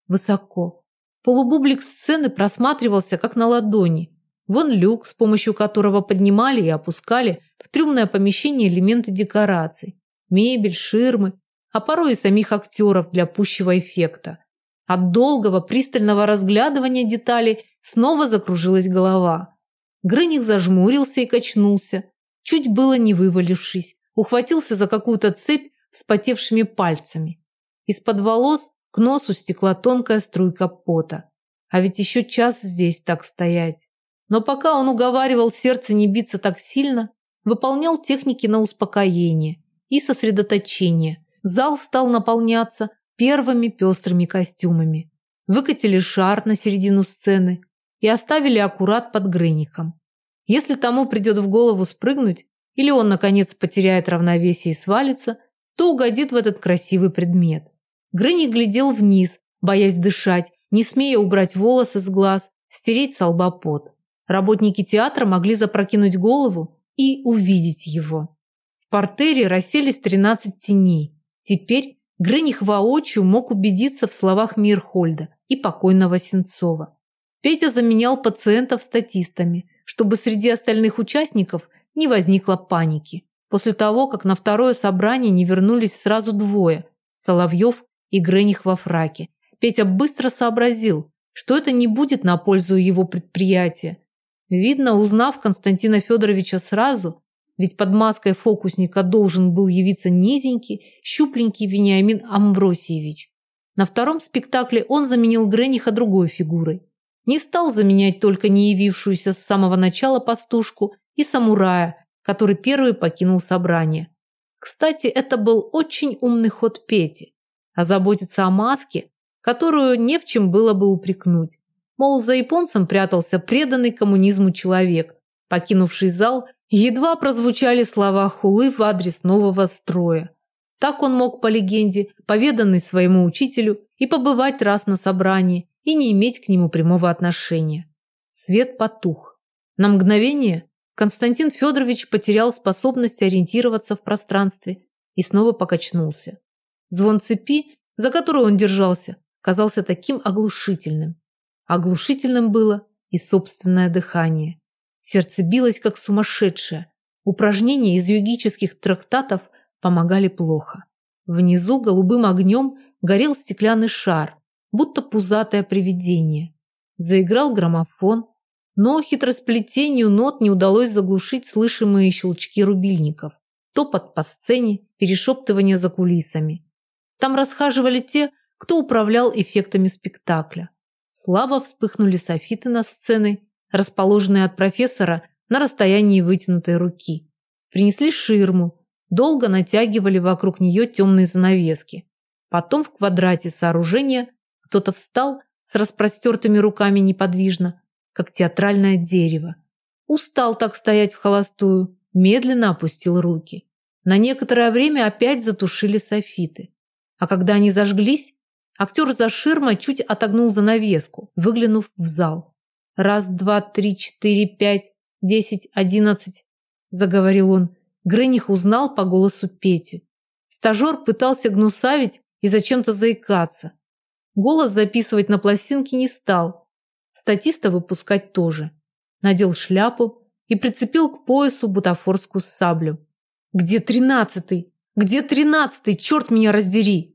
высоко. Полубублик сцены просматривался, как на ладони. Вон люк, с помощью которого поднимали и опускали в трюмное помещение элементы декораций. Мебель, ширмы, а порой и самих актеров для пущего эффекта. От долгого пристального разглядывания деталей снова закружилась голова. Грыник зажмурился и качнулся, чуть было не вывалившись, ухватился за какую-то цепь вспотевшими пальцами. Из-под волос к носу стекла тонкая струйка пота. А ведь еще час здесь так стоять. Но пока он уговаривал сердце не биться так сильно, выполнял техники на успокоение и сосредоточение, зал стал наполняться первыми пестрыми костюмами. Выкатили шар на середину сцены и оставили аккурат под Грынихом. Если тому придет в голову спрыгнуть, или он, наконец, потеряет равновесие и свалится, то угодит в этот красивый предмет. Грыник глядел вниз, боясь дышать, не смея убрать волосы с глаз, стереть с лба пот. Работники театра могли запрокинуть голову и увидеть его. В портере расселись 13 теней. Теперь Грыних воочию мог убедиться в словах Мирхольда и покойного Сенцова. Петя заменял пациентов статистами, чтобы среди остальных участников не возникло паники. После того, как на второе собрание не вернулись сразу двое – Соловьев и Грених во фраке, Петя быстро сообразил, что это не будет на пользу его предприятия. Видно, узнав Константина Федоровича сразу, ведь под маской фокусника должен был явиться низенький, щупленький Вениамин Амвросиевич. На втором спектакле он заменил Грениха другой фигурой. Не стал заменять только не явившуюся с самого начала пастушку и самурая, который первый покинул собрание. Кстати, это был очень умный ход Пети. А заботиться о маске, которую не в чем было бы упрекнуть. Мол, за японцем прятался преданный коммунизму человек, покинувший зал, едва прозвучали слова хулы в адрес нового строя. Так он мог, по легенде, поведанный своему учителю, и побывать раз на собрании, и не иметь к нему прямого отношения. Свет потух. На мгновение Константин Федорович потерял способность ориентироваться в пространстве и снова покачнулся. Звон цепи, за которую он держался, казался таким оглушительным. Оглушительным было и собственное дыхание. Сердце билось, как сумасшедшее. Упражнения из йогических трактатов помогали плохо. Внизу голубым огнем горел стеклянный шар, будто пузатое привидение. Заиграл граммофон, но хитросплетению нот не удалось заглушить слышимые щелчки рубильников, топот по сцене, перешептывание за кулисами. Там расхаживали те, кто управлял эффектами спектакля. Слабо вспыхнули софиты на сцены, расположенные от профессора на расстоянии вытянутой руки. Принесли ширму, долго натягивали вокруг нее темные занавески. Потом в квадрате сооружения кто-то встал с распростертыми руками неподвижно, как театральное дерево. Устал так стоять в холостую, медленно опустил руки. На некоторое время опять затушили софиты. А когда они зажглись, актер за ширмой чуть отогнул занавеску, выглянув в зал. «Раз, два, три, четыре, пять, десять, одиннадцать», – заговорил он. Грыних узнал по голосу Пети. Стажер пытался гнусавить и зачем-то заикаться. Голос записывать на пластинке не стал. Статиста выпускать тоже. Надел шляпу и прицепил к поясу бутафорскую саблю. «Где тринадцатый? Где тринадцатый? Черт меня раздери!»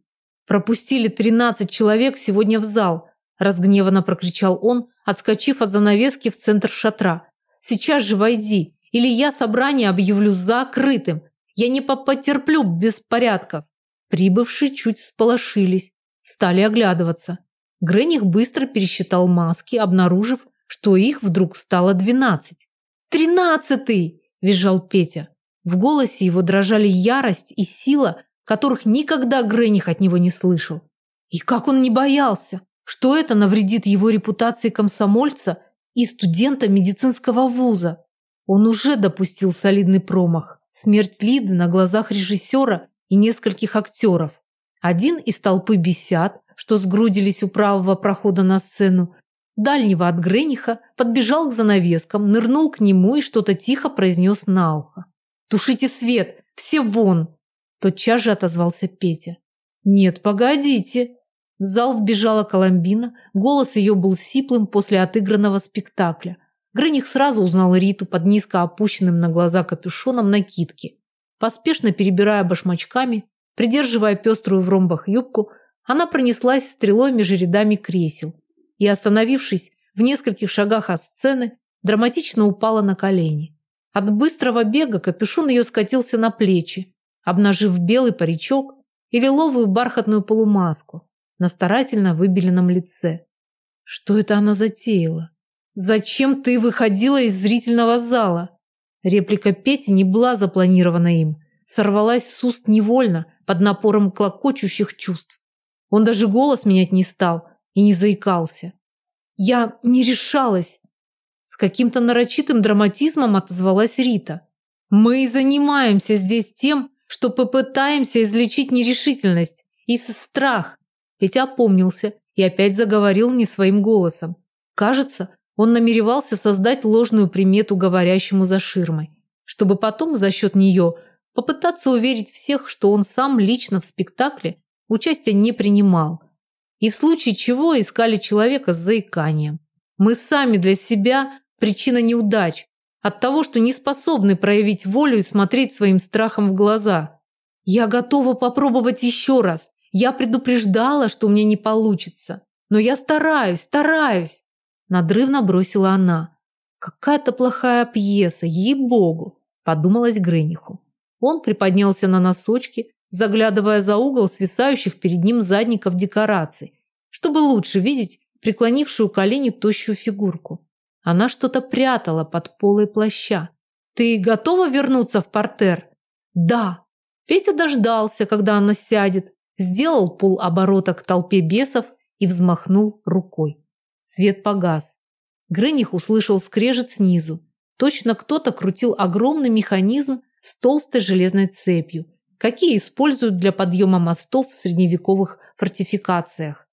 «Пропустили тринадцать человек сегодня в зал», разгневанно прокричал он, отскочив от занавески в центр шатра. «Сейчас же войди, или я собрание объявлю закрытым. Я не потерплю беспорядков. Прибывшие чуть всполошились, стали оглядываться. Грених быстро пересчитал маски, обнаружив, что их вдруг стало двенадцать. «Тринадцатый!» – визжал Петя. В голосе его дрожали ярость и сила, которых никогда Грених от него не слышал. И как он не боялся, что это навредит его репутации комсомольца и студента медицинского вуза. Он уже допустил солидный промах. Смерть Лиды на глазах режиссера и нескольких актеров. Один из толпы бесят, что сгрудились у правого прохода на сцену, дальнего от Грениха, подбежал к занавескам, нырнул к нему и что-то тихо произнес на ухо. «Тушите свет! Все вон!» Тотчас же отозвался Петя. «Нет, погодите!» В зал вбежала Коломбина, голос ее был сиплым после отыгранного спектакля – Грыних сразу узнал Риту под низко опущенным на глаза капюшоном накидки. Поспешно перебирая башмачками, придерживая пеструю в ромбах юбку, она пронеслась стрелой между рядами кресел и, остановившись в нескольких шагах от сцены, драматично упала на колени. От быстрого бега капюшон ее скатился на плечи, обнажив белый паричок и лиловую бархатную полумаску на старательно выбеленном лице. Что это она затеяла? «Зачем ты выходила из зрительного зала?» Реплика Пети не была запланирована им. сорвалась с уст невольно, под напором клокочущих чувств. Он даже голос менять не стал и не заикался. Я не решалась. С каким-то нарочитым драматизмом отозвалась Рита. Мы и занимаемся здесь тем, что попытаемся излечить нерешительность и страх. Петя опомнился и опять заговорил не своим голосом. Кажется, он намеревался создать ложную примету говорящему за ширмой, чтобы потом за счет нее попытаться уверить всех, что он сам лично в спектакле участия не принимал. И в случае чего искали человека с заиканием. Мы сами для себя причина неудач, от того, что не способны проявить волю и смотреть своим страхом в глаза. Я готова попробовать еще раз. Я предупреждала, что у меня не получится. Но я стараюсь, стараюсь. Надрывно бросила она. Какая-то плохая пьеса, ей-богу, подумалась Грениху. Он приподнялся на носочки, заглядывая за угол свисающих перед ним задников декораций, чтобы лучше видеть преклонившую колени тощую фигурку. Она что-то прятала под полой плаща. «Ты готова вернуться в портер?» «Да». Петя дождался, когда она сядет, сделал полоборота к толпе бесов и взмахнул рукой. Свет погас. Грених услышал скрежет снизу. Точно кто-то крутил огромный механизм с толстой железной цепью, какие используют для подъема мостов в средневековых фортификациях.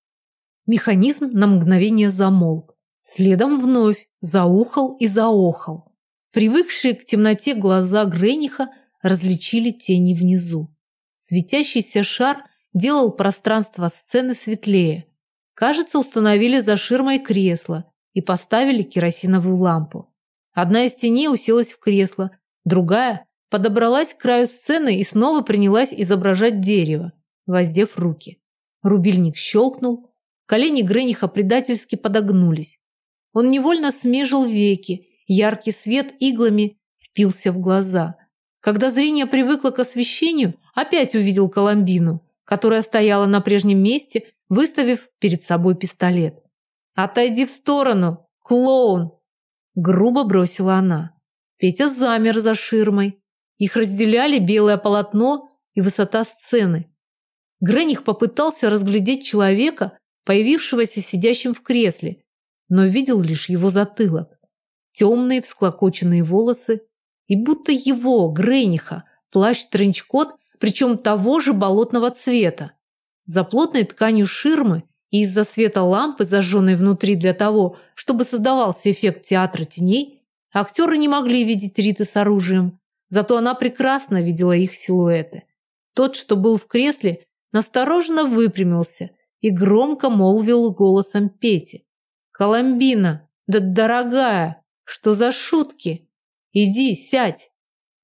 Механизм на мгновение замолк. Следом вновь заухал и заохал. Привыкшие к темноте глаза Грениха различили тени внизу. Светящийся шар делал пространство сцены светлее. Кажется, установили за ширмой кресло и поставили керосиновую лампу. Одна из теней уселась в кресло, другая подобралась к краю сцены и снова принялась изображать дерево, воздев руки. Рубильник щелкнул, колени Грениха предательски подогнулись. Он невольно смежил веки, яркий свет иглами впился в глаза. Когда зрение привыкло к освещению, опять увидел Коломбину, которая стояла на прежнем месте, выставив перед собой пистолет. «Отойди в сторону, клоун!» Грубо бросила она. Петя замер за ширмой. Их разделяли белое полотно и высота сцены. Грених попытался разглядеть человека, появившегося сидящим в кресле, но видел лишь его затылок. Темные всклокоченные волосы и будто его, Грениха, плащ-тренчкот, причем того же болотного цвета. За плотной тканью ширмы и из-за света лампы, зажженной внутри для того, чтобы создавался эффект театра теней, актеры не могли видеть Риты с оружием, зато она прекрасно видела их силуэты. Тот, что был в кресле, настороженно выпрямился и громко молвил голосом Пети. «Коломбина, да дорогая, что за шутки? Иди, сядь!»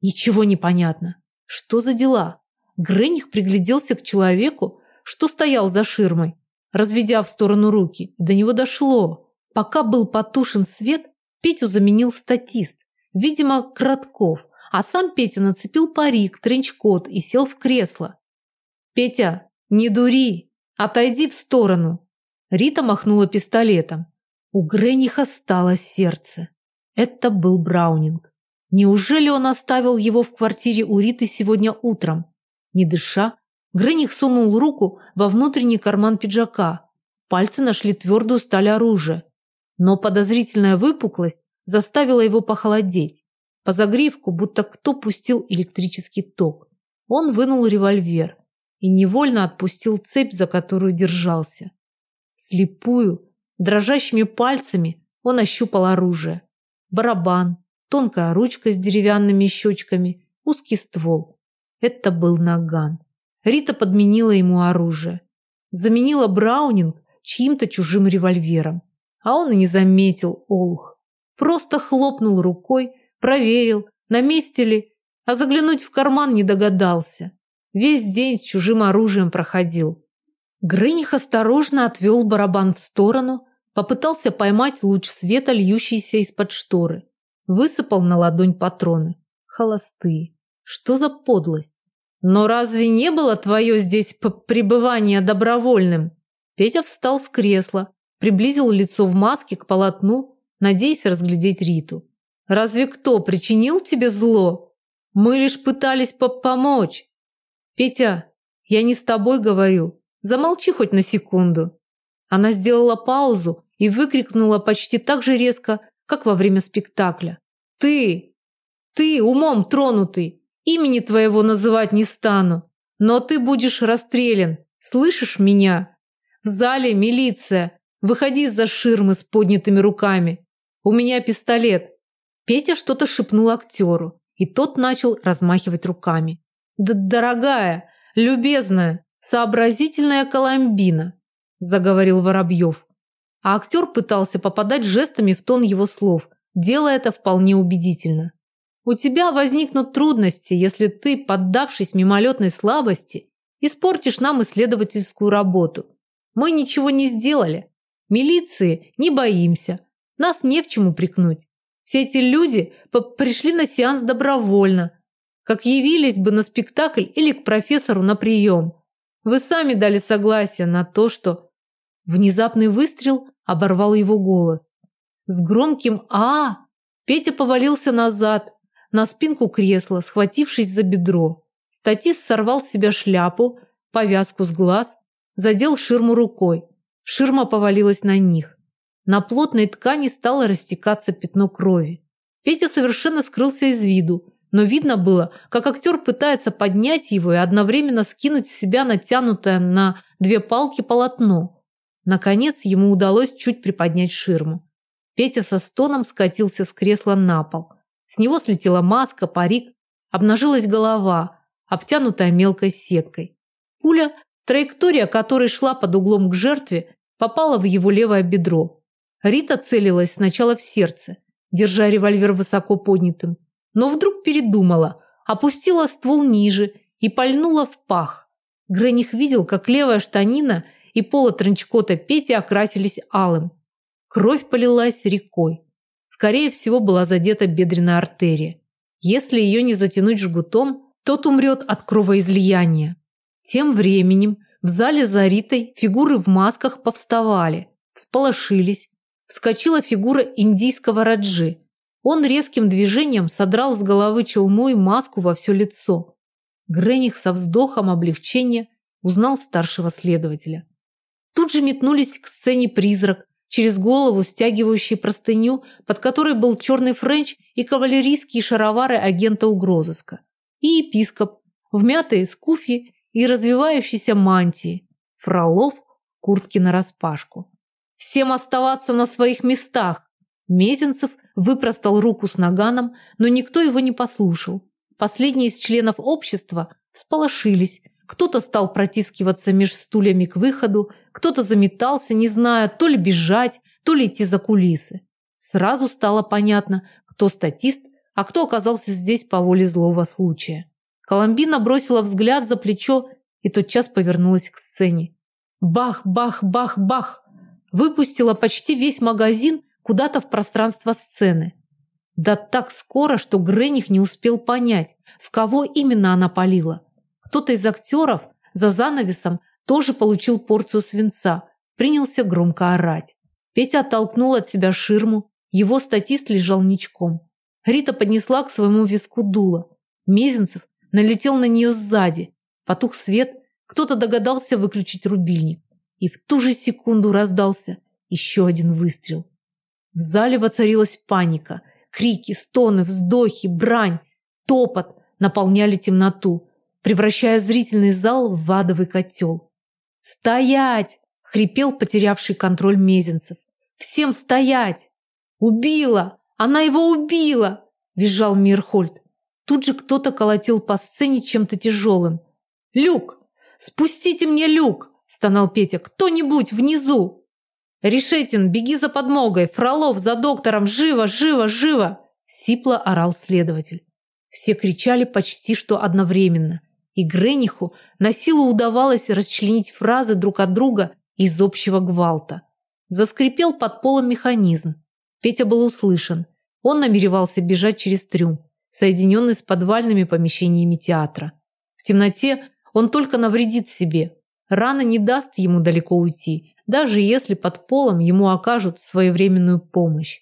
Ничего не понятно. Что за дела? Грених пригляделся к человеку, что стоял за ширмой, разведя в сторону руки. До него дошло. Пока был потушен свет, Петю заменил статист, видимо, Кратков, а сам Петя нацепил парик, тренчкот и сел в кресло. «Петя, не дури, отойди в сторону!» Рита махнула пистолетом. У Грениха стало сердце. Это был Браунинг. Неужели он оставил его в квартире у Риты сегодня утром? Не дыша, Грених сунул руку во внутренний карман пиджака. Пальцы нашли твердую сталь оружия. Но подозрительная выпуклость заставила его похолодеть. По загривку будто кто пустил электрический ток. Он вынул револьвер и невольно отпустил цепь, за которую держался. Слепую Дрожащими пальцами он ощупал оружие. Барабан, тонкая ручка с деревянными щечками, узкий ствол. Это был наган. Рита подменила ему оружие. Заменила Браунинг чьим-то чужим револьвером. А он и не заметил олух. Просто хлопнул рукой, проверил, на месте ли, а заглянуть в карман не догадался. Весь день с чужим оружием проходил. Грыних осторожно отвел барабан в сторону, попытался поймать луч света, льющийся из-под шторы. Высыпал на ладонь патроны. Холостые. Что за подлость? Но разве не было твое здесь пребывание добровольным? Петя встал с кресла, приблизил лицо в маске к полотну, надеясь разглядеть Риту. Разве кто причинил тебе зло? Мы лишь пытались по помочь. Петя, я не с тобой говорю. Замолчи хоть на секунду. Она сделала паузу и выкрикнула почти так же резко, как во время спектакля. Ты! Ты умом тронутый! Имени твоего называть не стану. Но ты будешь расстрелян. Слышишь меня? В зале милиция. Выходи из-за ширмы с поднятыми руками. У меня пистолет. Петя что-то шепнул актеру, и тот начал размахивать руками. Да, дорогая, любезная, сообразительная Коломбина, заговорил Воробьев. А актер пытался попадать жестами в тон его слов, делая это вполне убедительно. У тебя возникнут трудности, если ты, поддавшись мимолетной слабости, испортишь нам исследовательскую работу. Мы ничего не сделали. Милиции не боимся. Нас не в чем упрекнуть. Все эти люди пришли на сеанс добровольно, как явились бы на спектакль или к профессору на прием. Вы сами дали согласие на то, что... Внезапный выстрел оборвал его голос. С громким «А!» Петя повалился назад, на спинку кресла, схватившись за бедро. Статист сорвал с себя шляпу, повязку с глаз, задел ширму рукой. Ширма повалилась на них. На плотной ткани стало растекаться пятно крови. Петя совершенно скрылся из виду, но видно было, как актер пытается поднять его и одновременно скинуть с себя натянутое на две палки полотно. Наконец ему удалось чуть приподнять ширму. Петя со стоном скатился с кресла на пол. С него слетела маска, парик, обнажилась голова, обтянутая мелкой сеткой. Пуля, траектория которой шла под углом к жертве, попала в его левое бедро. Рита целилась сначала в сердце, держа револьвер высоко поднятым, но вдруг передумала, опустила ствол ниже и пальнула в пах. Грених видел, как левая штанина и поло тренчкота Пети окрасились алым. Кровь полилась рекой. Скорее всего, была задета бедренная артерия. Если ее не затянуть жгутом, тот умрет от кровоизлияния. Тем временем в зале за Ритой фигуры в масках повставали, всполошились. Вскочила фигура индийского раджи. Он резким движением содрал с головы челму и маску во все лицо. Грених со вздохом облегчения узнал старшего следователя. Тут же метнулись к сцене призрак, через голову стягивающий простыню, под которой был черный френч и кавалерийские шаровары агента угрозыска, и епископ в мятой скуфе и развевающейся мантии, Фролов в куртке нараспашку. «Всем оставаться на своих местах!» Мезенцев выпростал руку с наганом, но никто его не послушал. Последние из членов общества всполошились, кто-то стал протискиваться меж стульями к выходу, кто-то заметался, не зная, то ли бежать, то ли идти за кулисы. Сразу стало понятно, кто статист, а кто оказался здесь по воле злого случая. Коломбина бросила взгляд за плечо и тотчас повернулась к сцене. Бах, бах, бах, бах! Выпустила почти весь магазин куда-то в пространство сцены. Да так скоро, что Грених не успел понять, в кого именно она палила. Кто-то из актеров за занавесом тоже получил порцию свинца, принялся громко орать. Петя оттолкнул от себя ширму, его статист лежал ничком. Рита поднесла к своему виску дуло. Мезенцев налетел на нее сзади. Потух свет, кто-то догадался выключить рубильник. И в ту же секунду раздался еще один выстрел. В зале воцарилась паника. Крики, стоны, вздохи, брань, топот наполняли темноту превращая зрительный зал в адовый котел. «Стоять!» – хрипел потерявший контроль Мезенцев. «Всем стоять!» «Убила! Она его убила!» – визжал Мирхольд. Тут же кто-то колотил по сцене чем-то тяжелым. «Люк! Спустите мне люк!» – стонал Петя. «Кто-нибудь внизу!» «Решетин, беги за подмогой! Фролов, за доктором! Живо, живо, живо!» Сипло орал следователь. Все кричали почти что одновременно – и Грениху на силу удавалось расчленить фразы друг от друга из общего гвалта. Заскрипел под полом механизм. Петя был услышан. Он намеревался бежать через трюм, соединенный с подвальными помещениями театра. В темноте он только навредит себе. Рана не даст ему далеко уйти, даже если под полом ему окажут своевременную помощь.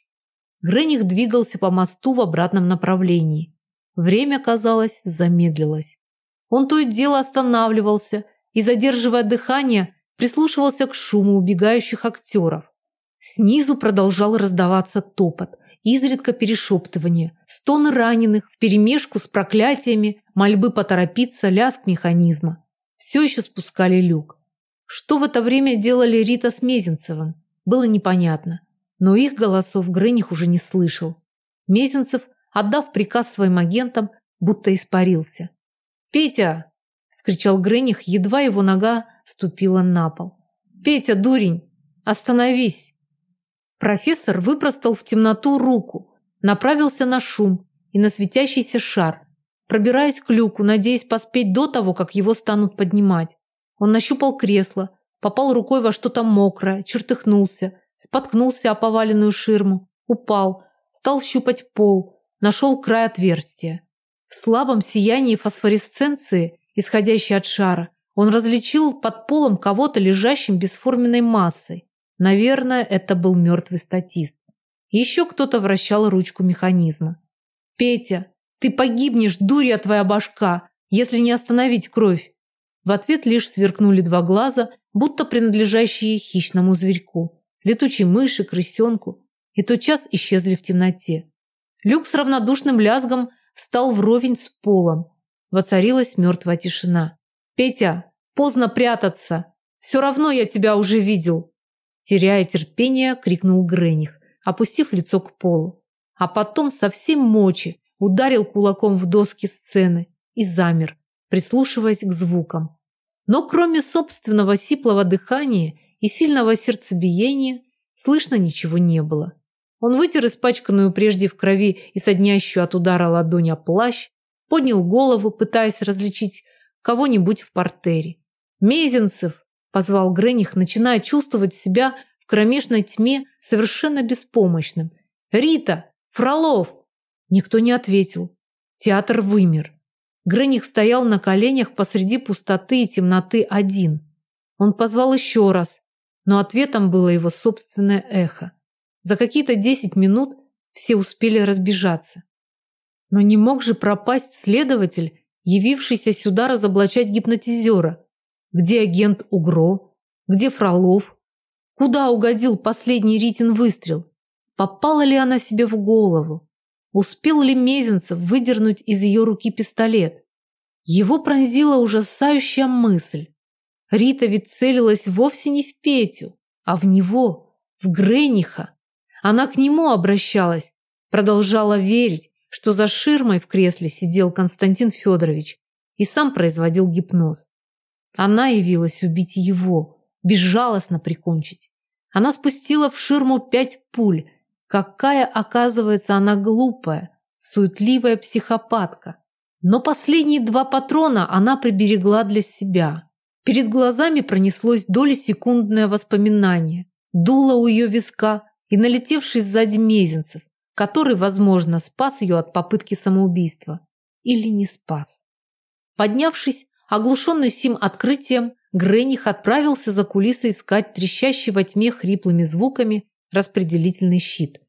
Грених двигался по мосту в обратном направлении. Время, казалось, замедлилось. Он то и дело останавливался и, задерживая дыхание, прислушивался к шуму убегающих актеров. Снизу продолжал раздаваться топот, изредка перешептывание, стоны раненых вперемешку с проклятиями, мольбы поторопиться, лязг механизма. Все еще спускали люк. Что в это время делали Рита с Мезенцевым, было непонятно, но их голосов Грыних уже не слышал. Мезенцев, отдав приказ своим агентам, будто испарился. «Петя!» – вскричал Грыних, едва его нога ступила на пол. «Петя, дурень! Остановись!» Профессор выпростал в темноту руку, направился на шум и на светящийся шар, пробираясь к люку, надеясь поспеть до того, как его станут поднимать. Он нащупал кресло, попал рукой во что-то мокрое, чертыхнулся, споткнулся о поваленную ширму, упал, стал щупать пол, нашел край отверстия. В слабом сиянии фосфоресценции, исходящей от шара, он различил под полом кого-то лежащим бесформенной массой. Наверное, это был мертвый статист. Еще кто-то вращал ручку механизма. «Петя, ты погибнешь, дурья твоя башка, если не остановить кровь!» В ответ лишь сверкнули два глаза, будто принадлежащие хищному зверьку, летучей мыши, крысенку, и тотчас исчезли в темноте. Люк с равнодушным лязгом встал вровень с полом. Воцарилась мертвая тишина. «Петя, поздно прятаться! Все равно я тебя уже видел!» Теряя терпение, крикнул Грених, опустив лицо к полу. А потом совсем мочи ударил кулаком в доски сцены и замер, прислушиваясь к звукам. Но кроме собственного сиплого дыхания и сильного сердцебиения, слышно ничего не было. Он вытер испачканную прежде в крови и соднящую от удара ладонь о плащ, поднял голову, пытаясь различить кого-нибудь в портере. «Мезенцев!» позвал Грених, начиная чувствовать себя в кромешной тьме совершенно беспомощным. «Рита! Фролов!» Никто не ответил. Театр вымер. Грених стоял на коленях посреди пустоты и темноты один. Он позвал еще раз, но ответом было его собственное эхо. За какие-то десять минут все успели разбежаться. Но не мог же пропасть следователь, явившийся сюда разоблачать гипнотизера. Где агент Угро? Где Фролов? Куда угодил последний Ритин выстрел? Попала ли она себе в голову? Успел ли Мезенцев выдернуть из ее руки пистолет? Его пронзила ужасающая мысль. Рита ведь целилась вовсе не в Петю, а в него, в Грениха. Она к нему обращалась, продолжала верить, что за ширмой в кресле сидел Константин Федорович и сам производил гипноз. Она явилась убить его, безжалостно прикончить. Она спустила в ширму пять пуль. Какая, оказывается, она глупая, суетливая психопатка. Но последние два патрона она приберегла для себя. Перед глазами пронеслось доли секундное воспоминание. Дуло у ее виска и налетевший сзади Мезенцев, который, возможно, спас ее от попытки самоубийства. Или не спас. Поднявшись, Оглушенный сим открытием, Грених отправился за кулисы искать трещащий во тьме хриплыми звуками распределительный щит.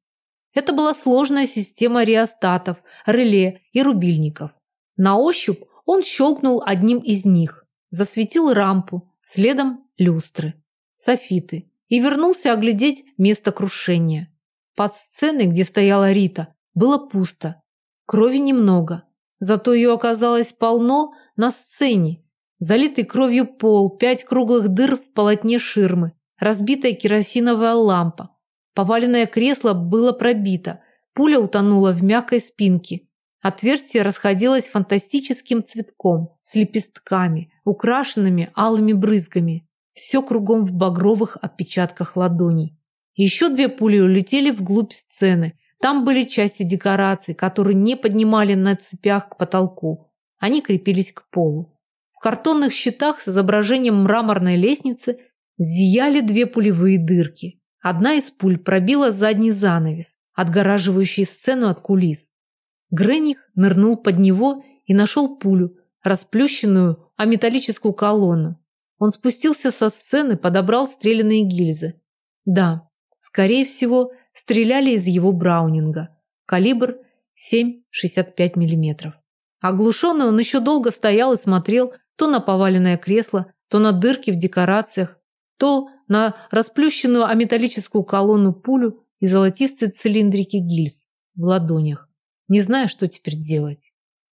Это была сложная система реостатов, реле и рубильников. На ощупь он щелкнул одним из них, засветил рампу, следом люстры, софиты и вернулся оглядеть место крушения. Под сценой, где стояла Рита, было пусто. Крови немного, зато ее оказалось полно на сцене. Залитый кровью пол, пять круглых дыр в полотне ширмы, разбитая керосиновая лампа. Поваленное кресло было пробито, пуля утонула в мягкой спинке. Отверстие расходилось фантастическим цветком, с лепестками, украшенными алыми брызгами. Все кругом в багровых отпечатках ладоней. Еще две пули улетели вглубь сцены. Там были части декораций, которые не поднимали на цепях к потолку. Они крепились к полу. В картонных щитах с изображением мраморной лестницы зияли две пулевые дырки. Одна из пуль пробила задний занавес, отгораживающий сцену от кулис. Грених нырнул под него и нашел пулю, расплющенную о металлическую колонну. Он спустился со сцены, подобрал стрелянные гильзы. Да, скорее всего, стреляли из его браунинга. Калибр 7,65 мм. Оглушенный он еще долго стоял и смотрел то на поваленное кресло, то на дырки в декорациях, то на расплющенную аметаллическую колонну пулю и золотистые цилиндрики гильз в ладонях, не зная, что теперь делать.